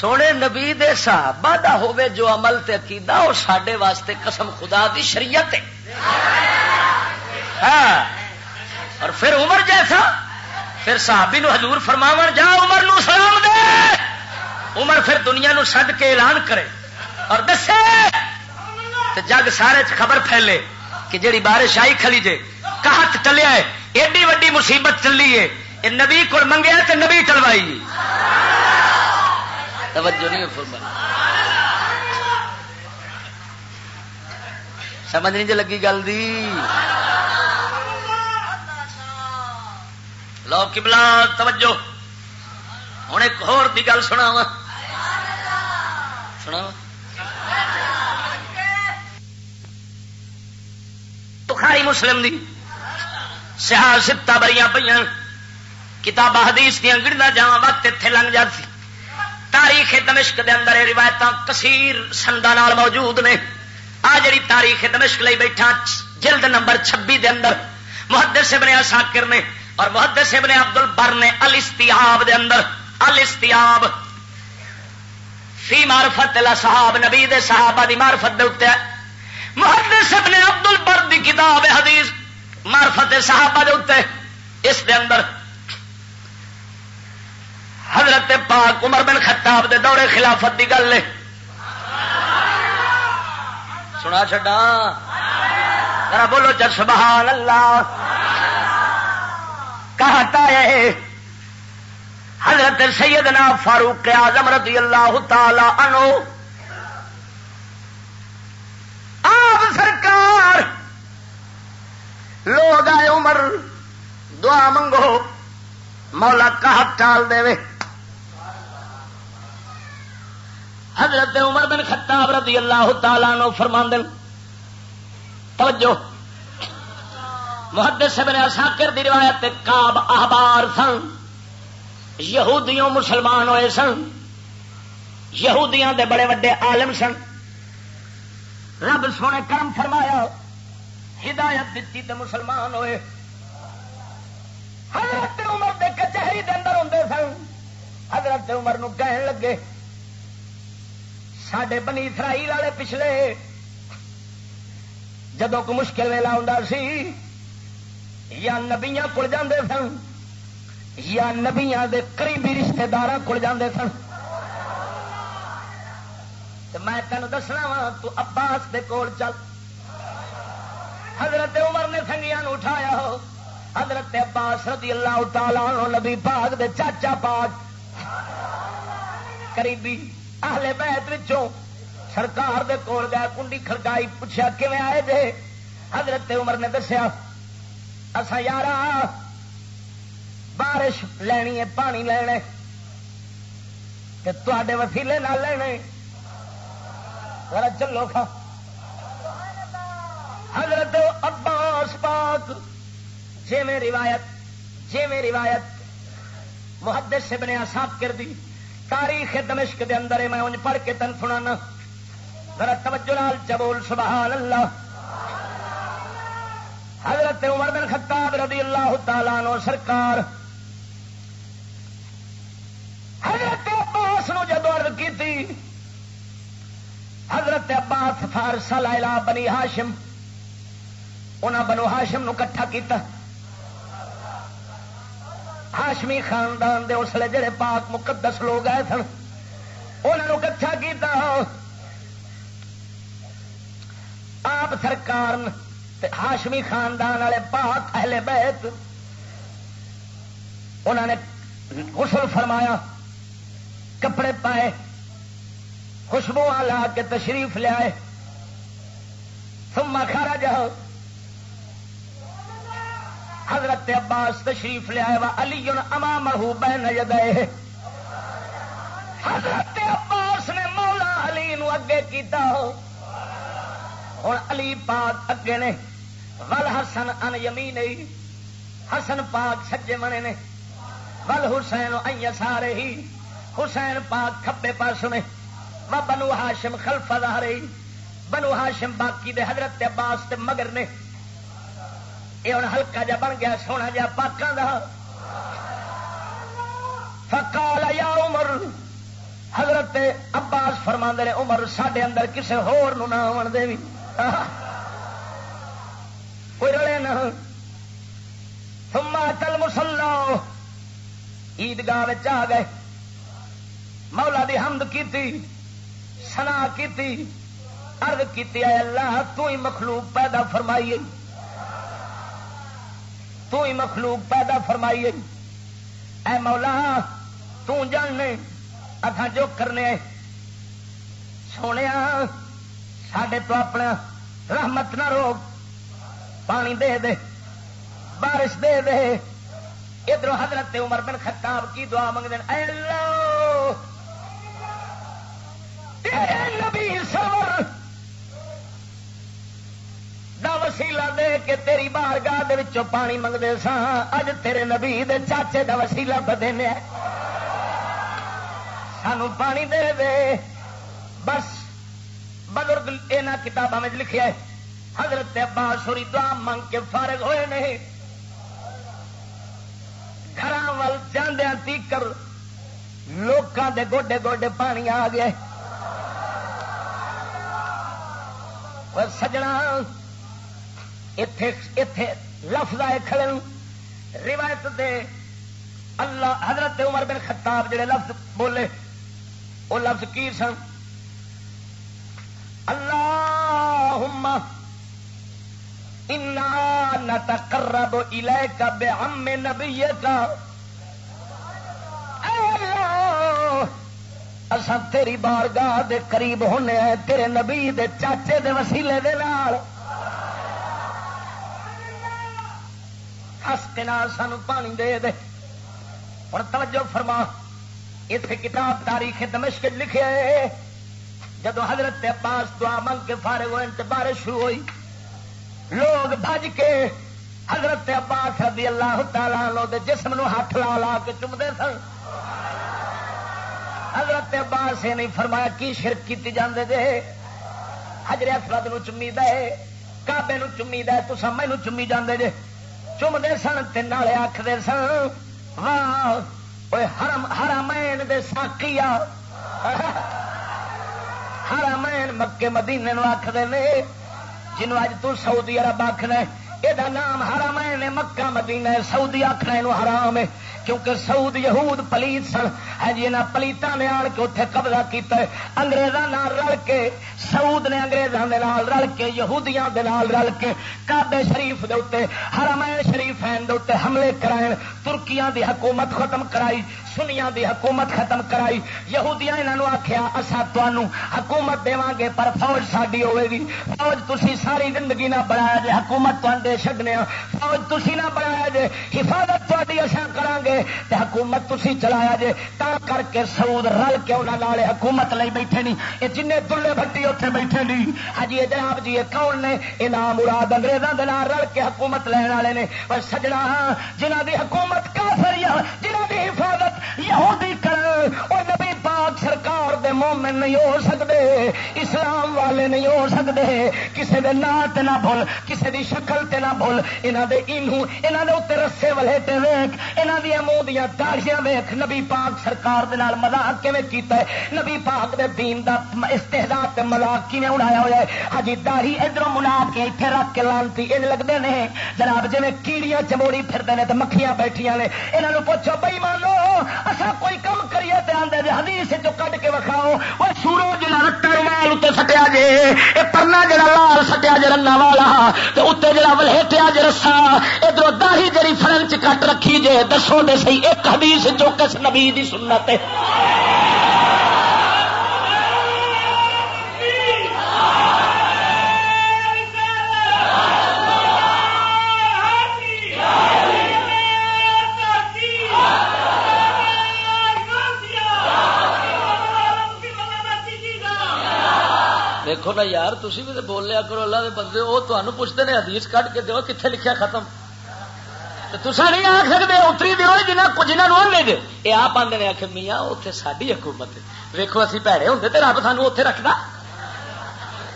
سونے نبی دے صحابہ دا ہوے جو عمل تے عقیدہ وہ سڈے واسطے قسم خدا دی شریعت ہے ہاں۔ اور پھر عمر جیسا۔ پھر صحابی نو حضور فرماو جا عمر نو سلام دے۔ عمر پھر دنیا نو سد کے اعلان کرے اور دسے۔ تو جگ سارے خبر پھیلے کہ جیڑی بارش آئی کھلی جے، کہت ٹلیا ہے ایڈی وڈی مصیبت چلی ہے۔ یہ نبی کو منگیا تو نبی ٹلوائی توجہ نہیں فرما۔ سمجھ نہیں جی لگی گل دی۔ لو کبلا توجہ۔ ہوں ایک ہور دی گل سنا وا سنا بخاری مسلم دی سیاح ستا بری پہ کتاب حدیث دیا گڑنا جا وقت اتنے لنگ جاتی تاریخ دمشق دے اندر روایت کثیر سندا موجود نے۔ آ جڑی تاریخ دمشق لئی بیٹھا، جلد نمبر چھبی دے اندر محدث ابن اساکر نے اور محدث ابن عبد البر نے الاستیاب دے اندر۔ الاستیاب فی معرفت صحاب، نبی دے صحابہ دی معرفت دے اتنے محدث ابن عبد البر دی کتاب حدیث معرفت صحابہ دے اتنے اس دے اندر حضرت پاک عمر بن خطاب دے دورے خلافت دی گل ہے۔ سنا چڈا ذرا بولو چل سبحان اللہ۔ کہتا ہے، حضرت سیدنا فاروق اعظم رضی اللہ تعالی عنہ۔ آپ سرکار، لوگ آئے عمر، دعا منگو، مولا کہت ٹال دے حضرت عمر بن خطاب رضی اللہ تعالیٰ نو فرما توجہ۔ محدث ابن اساکر دی روایت کاب احبار سن۔ یہودیوں مسلمان ہوئے سن۔ یہودیاں دے بڑے وڈے عالم سن۔ رب سونے کرم فرمایا، ہدایت دیتی تے مسلمان ہوئے۔ حضرت عمر دے کچہری دے اندر ہوں سن۔ حضرت عمر نو کہن لگے سڈے بنی اسرائیل والے پچھلے جدو کو مشکل ویلا ہوں سی، یا نبیا کول جاندے سن، یا نبیا دے قریبی رشتے دار کول جاندے سن۔ میں تین دسنا وا، تو عباس دے کول چل۔ حضرت عمر نے سنگیا اٹھایا ہو۔ حضرت عباس رضی اللہ تعالی نبی پاک دے چاچا پاک۔ قریبی اہل بیت وچوں سرکار دے کول گیا کنڈی کھڑکائی پوچھا کیویں آئے جے؟ حضرت عمر نے دسیا اسا یار بارش لینی ہے، پانی لینے، تے وسیلے نہ لینے۔ ذرا چلو کھا۔ حضرت عباس پاک جی میں روایت جی میں روایت، محدث سے بنیا صاف کر دی۔ تاریخ دمشق دے اندر میں انج پڑھ کے تن سنا ذرا توجہ لال چبول سبحان اللہ۔ حضرت عمر بن خطاب رضی اللہ تعالیٰ نو سرکار۔ حضرت عباس نو جدو عرض کی تھی حضرت عباس فارسا لائلا بنی ہاشم۔ انہاں بنو ہاشم نو کٹھا کیتا۔ ہاشمی خاندان دے اسلے جڑے پاک مقدس لوگ آئے سن انہوں کٹھا کیتا؟ آپ سرکار ہاشمی خاندان والے پاک اہل بیت انہوں نے غسل فرمایا، کپڑے پائے، خوشبو لا کے تشریف لیا سما کھارا جاؤ حضرت عباس تشریف لیا وا علی اما محو بہن حضرت عباس نے مولا علی نو اگے کیتا۔ ہوں علی پاک اگے نے، ول حسن ان یمین حسن پاک سجے منے نے، ول حسین ائی سارے ہی۔ حسین پاک کھبے پاس نے و بنو ہاشم خلف رہی بنو ہاشم باقی دے حضرت عباس تے مگر نے۔ یہ ہوں ہلکا جا بن گیا، سونا جا پاکوں کا فکال یا عمر، حضرت عباس فرما نے، عمر سڈے اندر کسے ہور نو نہ آن دے بھی کوئی رلے نہ। تما چل مسلو عیدگاہ آ گئے। مولا دی حمد کی سنا کی ارد کی اللہ، تو ہی مخلوق پیدا فرمائیے تو ہی مخلوق پیدا فرمائیے۔ اے مولا، تو جاننے جو کرنے۔ سونے سڈے تو اپنا رحمت نہ روک پانی دے دے، بارش دے دے۔ ادھر حضرت عمر بن خطاب کی دعا منگ دین اے اللہ نبی سور دا دے کے تیری بار گاہ پانی منگتے سا اج تیرے نبی دے چاچے دا وسیلہ بدے سانو پانی دے دے۔ بس بزرگ یہاں کتابوں میں لکھا ہے، حضرت عباس سوری دعا منگ کے فارغ ہوئے نہیں۔ گھر وال جاندیا تیکر لوکاں دے گوڈے گوڈے پانی آ گیا سجنا اتے لفظ آئے کھڑے روایت دے اللہ حضرت عمر بن خطاب جڑے لفظ بولے وہ لفظ کی سن اللہم انا نتقرب الیک بعم نبیک اسا تیری بارگاہ دے قریب ہونے ہیں تیرے نبی دے چاچے دے وسیلے دے نال ہس کے نال پانی دے دے۔ اور توجہ فرما۔ اتنے کتاب تاریخ دمشق لکھے جدو حضرت عباس دعا منگ کے فارغ ہوئے تو بارش شروع ہوئی۔ لوگ بج کے حضرت عباس رضی اللہ تعالیٰ دے جسم نو ہاتھ لا لا کے چمتے سن۔ حضرت عباس یہ نہیں فرمایا کی شرک کی جاندے دے۔ حجر اسود نو چمی دے کابے نو چمی دے تو سمے نو چمی جاندے جے۔ چومتے سن تین آخر سن ہاں ہرم ہرامین دے ساکیا ہرامین [LAUGHS] مکے مدینے نو آخر نے جنوب اج تو سعودی عرب آخنا یہ نام حرامین مکہ مدینہ سعودی آخنا یہ حرام ہے۔ کیونکہ سعود یہود پلیت سن۔ ہے جی یہاں پلیتوں نے آن کے اتنے قبضہ کیا اگریزوں رل کے، سعود نے اگریزوں کے رل کے، یہودیاں رل کے کابے شریف دے اتنے ہرمین شریف اتنے حملے کرائے ترکیاں دی حکومت ختم کرائی سنیا دی حکومت ختم کرائی۔ یہودیاں انہوں آخیا اصا تمہوں حکومت دے گے، پر فوج ساری ہوے گی۔ فوج تھی ساری زندگی نہ بنایا جے، حکومت تے چڈنے فوج تھی نہ بنایا جے، حفاظت تاری اصا کرا گے۔ حکومت تھی چلایا جے، تا کر کے سعود رل کے انہوں نے حکومت لئی بیٹھے نہیں یہ جن دلے بٹی اتنے بیٹھے نہیں ہاں جی، جناب جی کون نے؟ یہ نام مراد انگریزوں کے رل کے حکومت لین والے نے۔ پر سجنا ہاں، جنہ دی حکومت کافر جنہ دی حفاظت یہودی کر اور نبی پاک سرکار دے مومن نہیں ہو سکتے اسلام والے نہیں ہو سکتے کسی دے نا تے نہ بھول کسی دی شکل تے نہ بھول، انہاں دے انہوں انہاں دے اوتے رسے ولیٹے ویکھ، انہاں دی منہ دیا داڑیاں ویکھ، نبی پاک سرکار دے نال مذاق کیویں کیتا ہے؟ نبی پاک دے دین دا استہزاء تے مذاق کیویں اڑایا ہوا ہے؟ ہجی داڑھی ادھروں منا کے ایتھے رکھ کے لانتی، ان لگدے نے، جناب جویں کیڑیاں چموڑی پھردے نے تے مکھیاں بیٹھیاں نے، انہاں نو پوچھو بے ایمانو اسا کوئی کم کریے تے آندے جے پاسے جو کٹ کے وکھاؤ؟ وہ سورو جڑا رتر رومال اتنے سٹیا جے یہ پرنا جڑا لال سٹیا جے رنا والا تو اتنے جڑا ولہٹیا جے رسا ادھر داہی جڑی فرن چ کٹ رکھی جے، دسو دے صحیح ایک حدیث جو کس نبی دی سنت ہے۔ دیکھو نا یار تھی بھی بول لیا کرو اللہ دے بندے وہ تمہیں پوچھتے ہیں حدیث کٹ کے دو کتنے لکھا ختم تصا نہیں آخ سکتے اتری دو جنہوں آنے دے یہ آپ آدھے آخر میاں اتنے ساری حکومت ویکو اسی پیڑے ہوں تو رب سانو اتنے رکھنا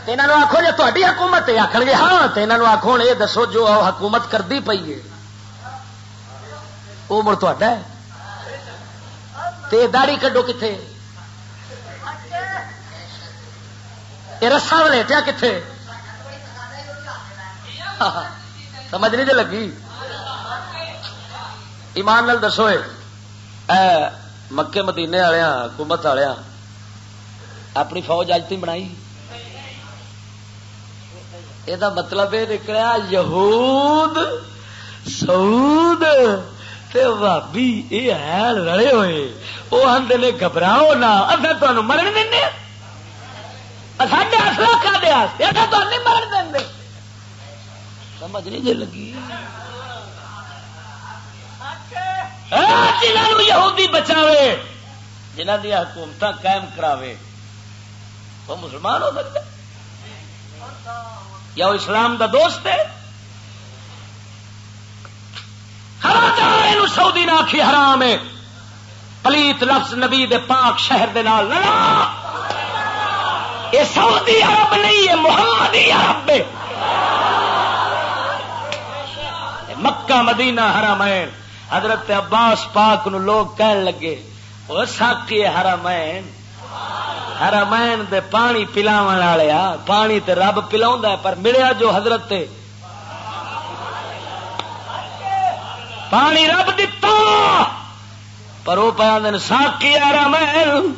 یہاں آخو جی تاری حکومت آخ گے ہاں تو یہاں آخو ہوں یہ دسو جو حکومت کرتی پی ہے وہ مڑ تا داڑی کڈو کتنے یہ رسا ولیٹیا کتنے سمجھ نہیں جی لگی؟ ایمان نال دسو مکے مدینے والے حکومت والے اپنی فوج اج تھی بنائی۔ یہ مطلب یہ نکلیا یہود، سعود بھابی یہ ہے رڑے ہوئے۔ وہ آدھے گھبراؤ نہ اصل تمہیں مرن دیں ساڈے اصل کا دیا تو نہیں مرن دیں سمجھ نہیں جی لگی۔ جنہوں یہودی بچاوے جنہ دیا حکومت قائم کراوے، وہ مسلمان ہو سکتے یا وہ اسلام دا دوست ہے؟ سعودی نہ آخی حرام ہے۔ پلیت لفظ نبی دے پاک شہر دے نال یہ سعودی عرب نہیں ہے محمدی عرب ہے۔ مکہ، مدینہ حرامین حضرت عباس پاک نو لوگ کہن لگے وہ ساکی حرامین حرامین دے پانی پلاو والے پانی تے رب پلا پر ملیا جو حضرت پانی رب دتا، پر وہ پیا دن ساکی حرامین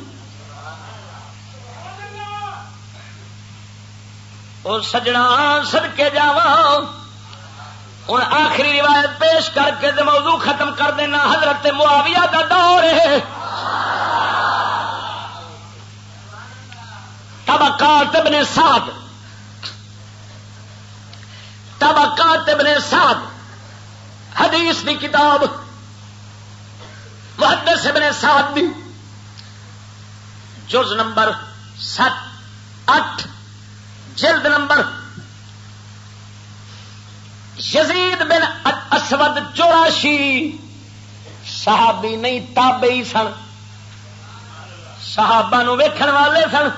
وہ سجنا سڑکے جاواں۔ ہوں آخری روایت پیش کر کے موضوع ختم کر دینا۔ حضرت معاویہ کا دور ہے۔ طبقات ابن سعد۔ طبقات ابن سعد۔ حدیث دی کتاب۔ محدث ابن سعد دی۔ جز نمبر سات، اٹھ۔ جلد نمبر یزید بن اسود چوراشی صحابی نہیں، تابعی سن۔ صحابہ نو ویکھن والے سن۔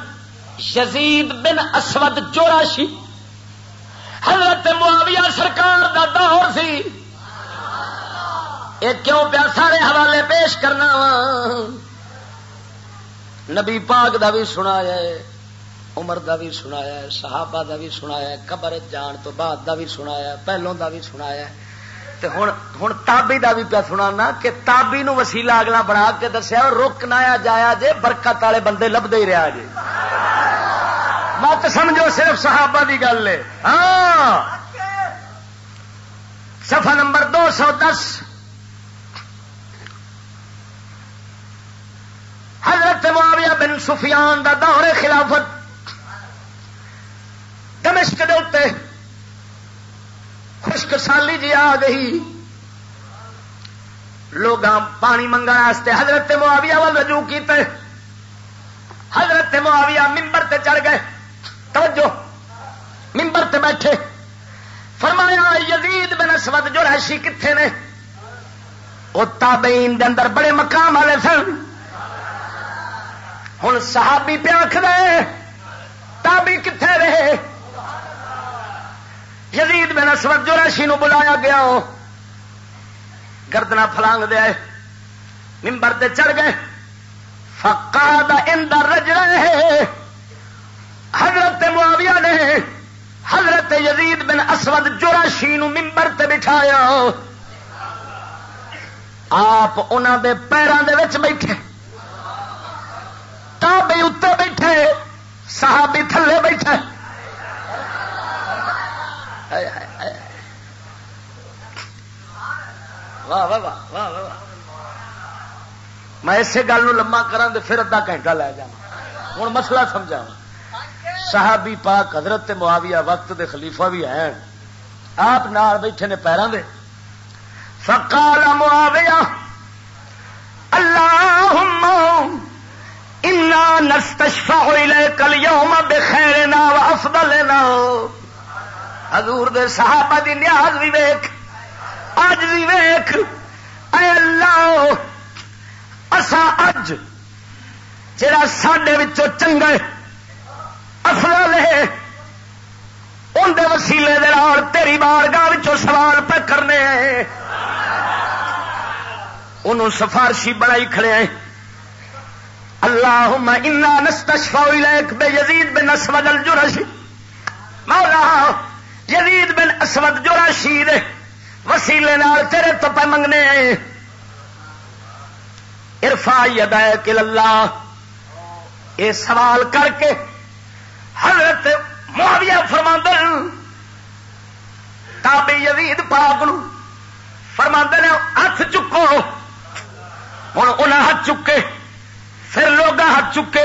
یزید بن اسود چوراشی حضرت معاویہ سرکار دا دور سی۔ یہ کیوں پیا سارے حوالے پیش کرنا وا؟ نبی پاک دا بھی سنایا ہے۔ عمر دا بھی سنایا ہے، صحابہ دا بھی سنایا ہے، قبر جان تو بعد دا بھی سنایا ہے، پہلوں دا بھی سنایا ہے۔ ہوں تابی دا بھی پیا سنا کہ تابی نو وسیلہ اگلا بنا کے دسیا، رک نایا جایا جے، برکت والے بندے لبتے ہی رہا جی مت سمجھو صرف صحابہ دی گل ہے۔ ہاں۔ سفا نمبر دو سو دس۔ حضرت معاویہ بن سفیان دا دور خلافت۔ دمشق دے اتنے خشک سالی جی آ گئی۔ لوگ پانی منگا حضرت معاویہ وال رجوع کیتے۔ حضرت معاویہ ممبر تے چڑھ گئے۔ توجہ۔ ممبر تے بیٹھے۔ فرمایا، یزید بن اسود جو رشی کتنے نے؟ وہ تابعین دے اندر بڑے مقام والے سن۔ ہوں صحابی پیاکھ رہے تابی کتنے رہے؟ یزید بن اسود جو رشی نو بلایا گیا گردنا فلانگ دیا ممبر تے چڑھ گئے۔ فقاد اندر رج رہے حضرت معاویہ نے حضرت یزید بن اسود جوراشی نو ممبر تے بٹھایا آپ انہوں دے پیروں دے وچ بیٹھے۔ تابے اتنے بیٹھے، صحابی تھلے بیٹھے۔ واہ واہ واہ واہ واہ میں اسی گل لما کرا تو پھر ادھا گھنٹہ لے جا ہوں مسئلہ سمجھا صحابی پاک حضرت معاویہ وقت دے خلیفہ بھی ہیں۔ آپ نال بیٹھے نے پیروں دے۔ فقال معاویہ، اللہم، انا نستشفع الیک اليوم بخیرنا وافضلنا حضور دے صحابہ دی نیاز بھی ویک اج بھی ویک اے اللہ، اسا اج جڑا سڈے چنگا افضل ہے اندر وسیلے دے تیری بارگاہ سوال پہ کرنے انہوں سفارشی بڑائی کھڑے ہیں۔ اللہ انا نستشفا بے یزید بن اسود الجرشی مولا یزید بن اسود جرشی دے وسیلے نال تیرے تو پہ منگنے ارفا کل اللہ یہ سوال کر کے حضرت معاویہ فرما تابے یزید پاک نو فرما نے ہاتھ چکو۔ ہوں انہیں ہاتھ چکے، پھر لوگ ہاتھ چکے۔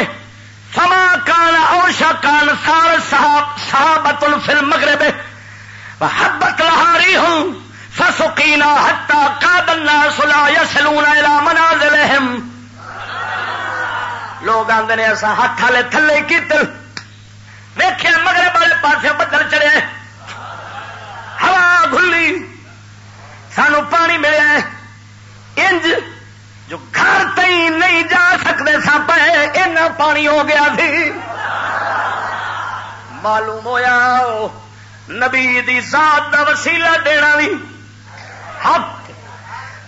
سما کان اوشا کان سار صاحب صحابت فل مغرب۔ حبت لہاری ہوں فسقینا ہٹا کا دنا سلا یا سلونا منازل لوگ آدھے نے ایسا ہاتھ والے تھلے کی ویخیا مگر والے پاس بدل چڑے ہوا گلی سانو پانی ملیا انج جو گھر تھی نہیں جا سکتے سپ اینا پانی ہو گیا سی معلوم ہوا نبی دی ذات دا وسیلہ دینا بھی حق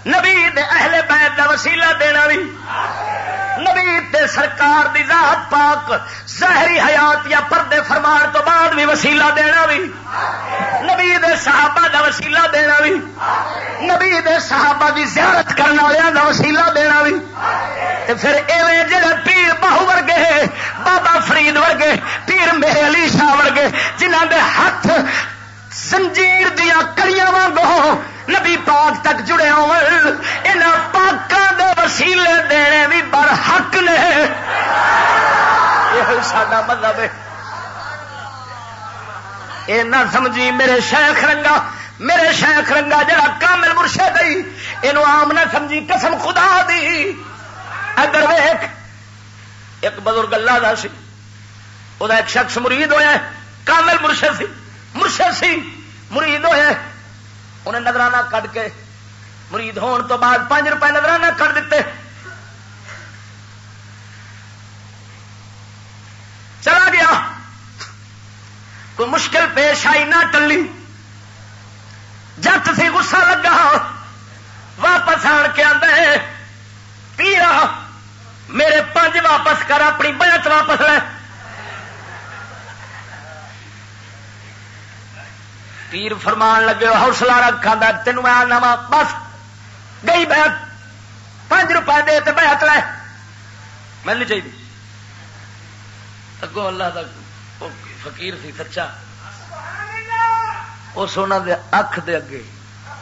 نبی دے اہل بیت دا وسیلہ دینا بھی۔ نبی سرکار دی ذات پاک زہری حیات یا پردے فرمان تو بعد بھی وسیلہ دینا بھی۔ نبی دے صحابہ دا وسیلہ دینا بھی۔ نبی دے صحابہ دی زیارت کرنے والوں دا وسیلہ دینا بھی۔ تے پھر ایویں جڑے پیر بہو ورگے بابا فرید ورگے، پیر میرے علی شاہ ورگے، جنہاں دے ہاتھ زنجیر دیا کڑیاں وانگو نبی پاک تک جڑے دے وسیلے دینے بھی بر حق نے۔ یہ سا مطلب ہے۔ یہ نہ سمجھی میرے شیخ رنگا، میرے شیخ رنگا جڑا کامل مرشد گئی یہ آم نہ سمجھی، قسم خدا دی۔ ادھر ویخ ایک بزرگ اللہ دا سی وہ ایک شخص مرید ہوا کامل مرشد سی مرشد سی، مرید ہوئے انہیں نظرانہ کٹ کے مرید ہون تو بعد پانچ روپئے نظرانہ کٹ دیتے۔ چلا گیا۔ کوئی مشکل پیش آئی نہ ٹلی۔ جت سی گسا لگا، واپس آن کے آدھے پیرا میرے پانچ واپس کر، اپنی بجٹ واپس لے۔ پیر فرمان لگے حوصلہ رکھا تینوں میں نوا بس، گئی بیت پانچ روپئے دے تو بیت لے۔ ملنی چاہیے۔ اگوں اللہ کا فقیر سی، سچا۔ وہ سونا دے اکھ دے اگے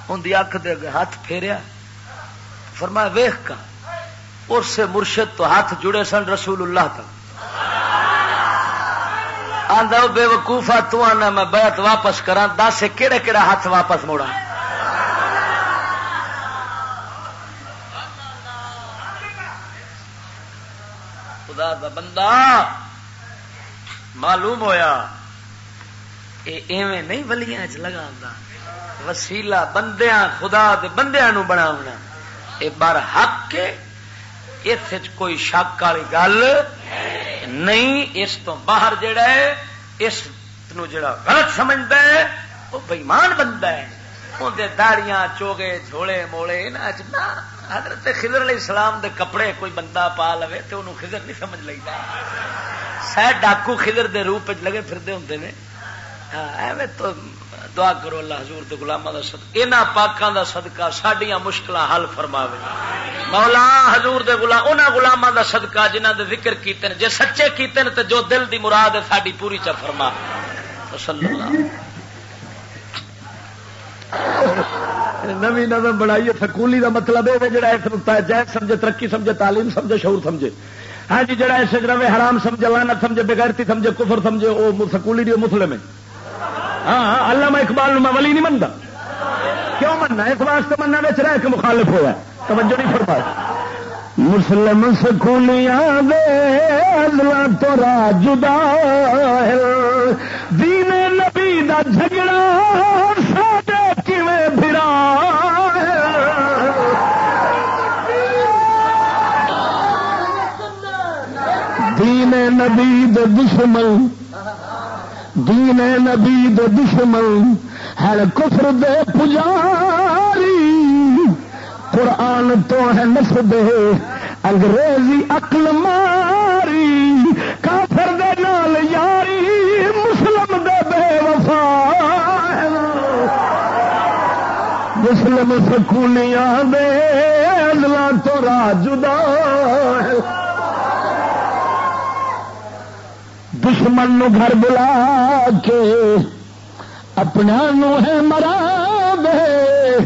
ان دی اکھ دے اگے ہاتھ پھیریا۔ فرمایا ویخ کا اس سے مرشد تو ہاتھ جڑے سن رسول اللہ تک۔ آدھا بے وقوفا تو آنا میں بیعت واپس کرا دس کہڑے کہڑا ہاتھ واپس موڑا خدا دا بندہ، معلوم ہویا ایویں نہیں ولیاں چ لگا وسیلا بندیاں، خدا دے بندیاں نو بنا یہ بار حق کے اس کوئی شک والی گل نہیں، اس تو باہر جڑا ہے، اس نو جڑا غلط سمجھتا ہے، وہ بےمان بنتا ہے۔ اندر داڑیاں، چوگے، جھوڑے، موڑے حضرت خضر علیہ السلام دے کپڑے کوئی بندہ پا لو تو انہوں خضر نہیں سمجھ لگتا سہ ڈاکو خضر دے روپ لگے پھرتے ہوں نے۔ ہاں تو دعا کرو اللہ حضور دے گلاما کا سد یہاں پاکوں کا سدکا سڈیا مشکل حل فرماوے۔ مولا حضور دے گلا ان گلاما کا سدکا جنہ دے ذکر کیتے جے سچے کیتے تو جو دل دی مراد ہے ساری پوری چا فرما۔ نوی نظم بنائی سکولی دا مطلب ہے جڑا اس جائز سمجھے، ترقی سمجھے، تعلیم سمجھے، شعور سمجھے۔ ہاں جی جڑا اس روے حرام سمجھے لانت سمجھے بغیرتی سمجھے، کفر سمجھے، وہ سکولی دی مسلم ہے۔ ہاں, ہاں، اللہ میں اقبال میں ولی نہیں منتا کیوں مننا اس واسطے مننا بچ رہا کہ مخالف ہوا توجہ نہیں فرمایا مسلم سکولیاں دے ادلا تو جدا دین نبی دا جھگڑا ساڈے کیویں پھرا دین نبی دے دشمن دین نبی دے دشمن ہے کفر دے پجاری۔ قرآن تو ہے نس دے انگریزی عقل ماری۔ کافر دے نال یاری، مسلم دے بے وفا۔ مسلم سکولیاں دے ادلا تو راجدا دشمن نو گھر بلا کے، اپنا نو ہے مرا دے۔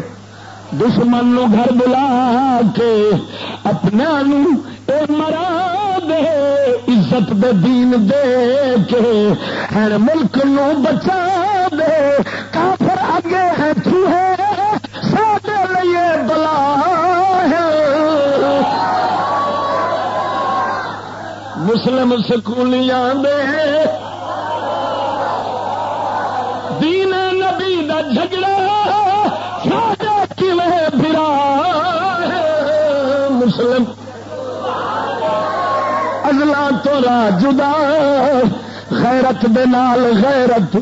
دشمن نو گھر بلا کے، اپنا نو اے مرا دے۔ عزت دے دین دے کے، ہر ملک نو بچا دے۔ کافر آگے ہے چوہے سادے لیے بلا ہے۔ مسلم سکولیاں دے دین نبی دا جھگڑا ساڈا مسلم۔ ازلا تو را جدا۔ غیرت دے نال غیرت۔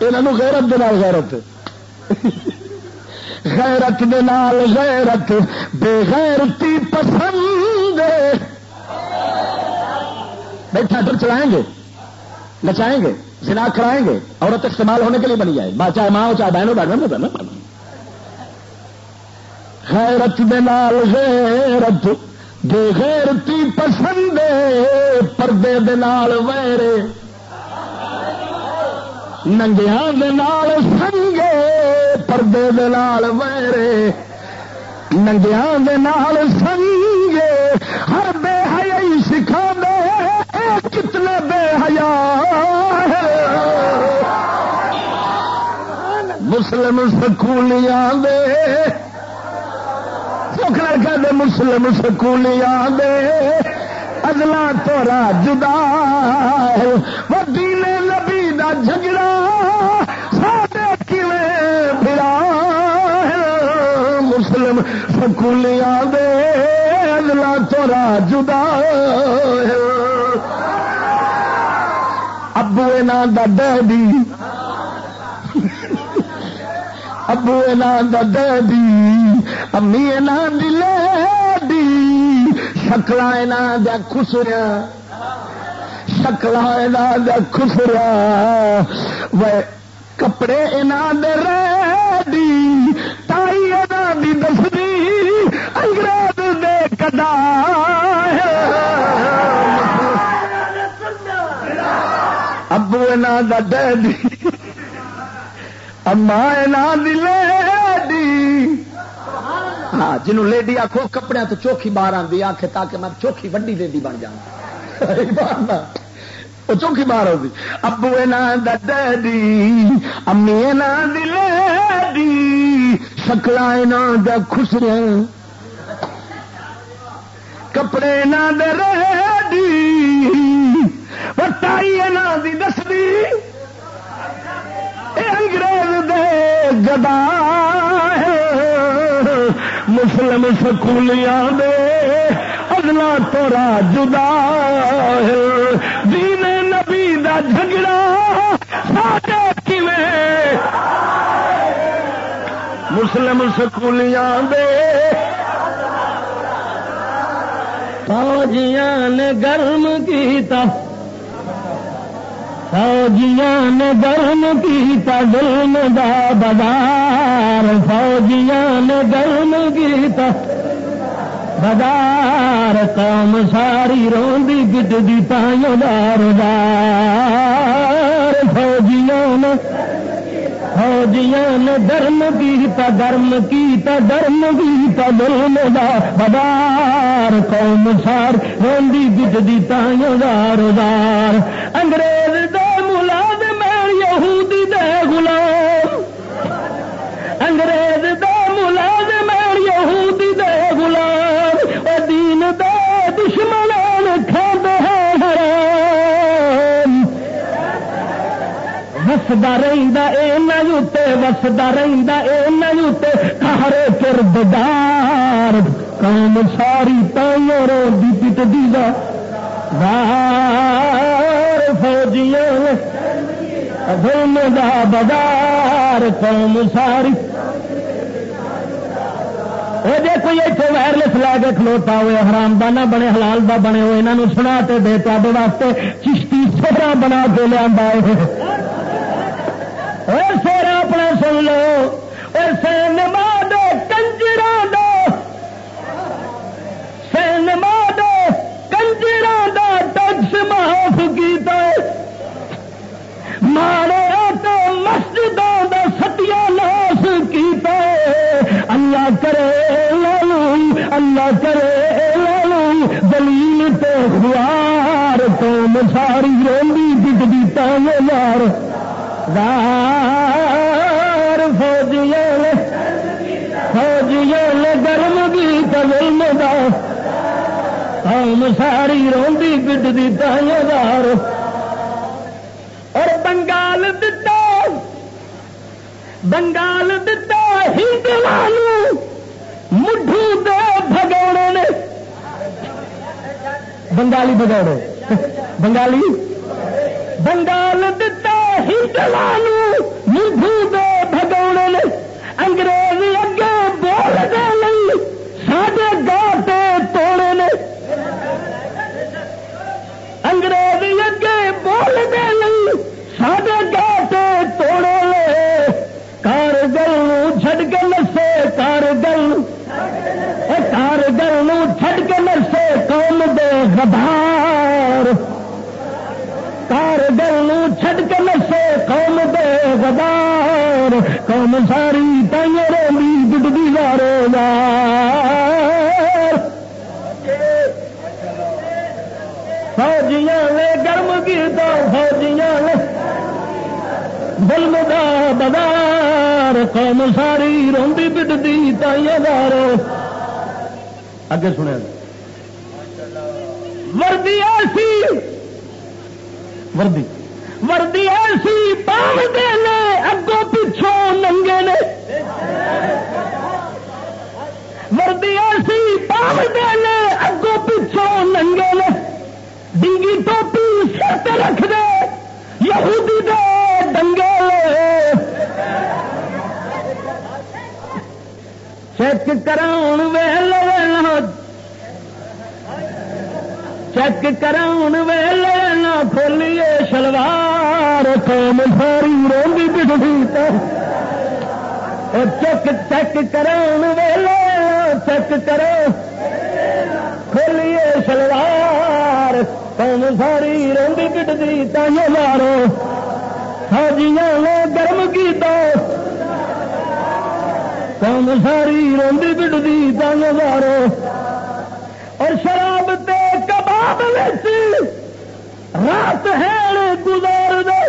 انہوں غیرت دے نال غیرت۔ غیرت دے نال غیرت۔ بے غیرتی پسند۔ بیٹھا ڈر چلائیں گے، نچائیں گے، زنا کرائیں گے، عورت استعمال ہونے کے لیے بنی جائے چاہے ماں ہو، چاہے بہن ہو بیٹھنا نا غیرت دے نال غیرت، بے غیرتی پسند پردے دے نال ویرے۔ ننگیا سنگے، پردے دال ویرے۔ ننگیا سنگے کتنے بے حیا مسلم سکولیاں دے۔ سکھنا کہ مسلم سکولیاں دے۔ اگلا تورا جدا ہے۔ وہ دینے نبی دا جھگڑا سارے کیویں پھرا مسلم سکولیاں دے۔ اگلا تورا جدا ہے۔ ابو نا ڈیڈی ابو نا ڈیڈی امی نا دلے شکل دیا خسریا شکل دیا خسریا وہ کپڑے انہوں دے ریڈی۔ تائی انہوں دی دسدی۔ انگریز دے کدا ابو انہوں دا ڈیڈی اما انہوں دی لیڈی۔ ہاں جنہوں لیڈی آخو کپڑے تو چوکھی باہر آتی آخ تاکہ میں چوکھی وڈی دے دی بن جاؤں۔ وہ چوکھی مار ہوگی ابو نا دی امی نا دل شکل دا خسرے کپڑے نا دی وٹائی نا دی دسدی انگریز دے گدا مسلم سکولیاں دے ادلا تورا جدا دین نبی دا جھگڑا ساڈے مسلم سکولیاں دے فوجیاں نے گرم کیتا۔ فوجیاں نے گرم کیتا ظلم دا بازار، فوجیاں نے گرم کیتا بدار قوم ساری روی گٹی پائیوں دار دار فوجیاں نے فوجیاں نے درم کیتا درم کیتا درم کیتا دلم دا بدار قوم سار روی گٹی پائیوں دار دار انگریز انگریز دے ملاد میں یہودی دے غلام او دین دے دشمن کھانے وسدا رہتا اے وسدا رہتا اے کارے کردار کام ساری تائیوں رو دی پٹ دی دار فوجیاں، ظلم دا بدار قوم ساری جی کوئی اتنے وائرلس لے کے کھلوتا ہوئے حرام دانا بنے، حلال دا بنے ہوئے یہاں سنا دے تے واسطے چشتی سہرا بنا کے لیا سہرا اپنا سن لو سینما دو کنجر دو سینما دو کنجر دا ٹیکس معاف کیتا مارے اللہ کرے لالو اللہ کرے لالو دلیل تو خوار تو مساری روی بکتی تم یار۔ دار فوجیاں فوجیاں گرم بھی تلم دار ہم ساری روی بکتی تم یار۔ اور بنگال دتا بنگال دتا ہندو مٹھو دے بگوڑے نے۔ بنگالی بگوڑے بنگالی؟ بنگال دتا ہندو مٹھو دے بگوڑے نے۔ انگریز اگے بول دے ساڈے گاٹے توڑے نے انگریز اگے بول دے ساڈے گاٹے توڑے کارگل چڈ کے نسے کارگل کارگل چڈ کے نسے قوم دے غدار کارگل چڈ کے نسے قوم دے قوم ساری تائیں روی گڈی وارے فوجیاں نے گرم گیتا فوجیاں نے بلم دا بدار۔ قوم ساری روی بڈتی تائیں دار اگے سنیا وردی ایسی، وردی۔ وردی ایسی پاؤتے نے اگوں پچھوں ننگے نے۔ دے اگوں پچھوں ننگے نے۔ ڈنگی ٹوپی سر رکھ دے، یہودی دے ڈنگے چیک کراؤن ویل چیک کراؤن ویل کھولیے شلوار قوم ساری روی بڑھی تو چیک چیک کراؤن ویل چیک کرو کھولیے شلوار قوم ساری روی بڑھتی تھی مارو حاجیاں نے گرم کیتا قوم ساری روی بڑھتی تھی مارو اور شراب تے کباب رات ہے گزار دے۔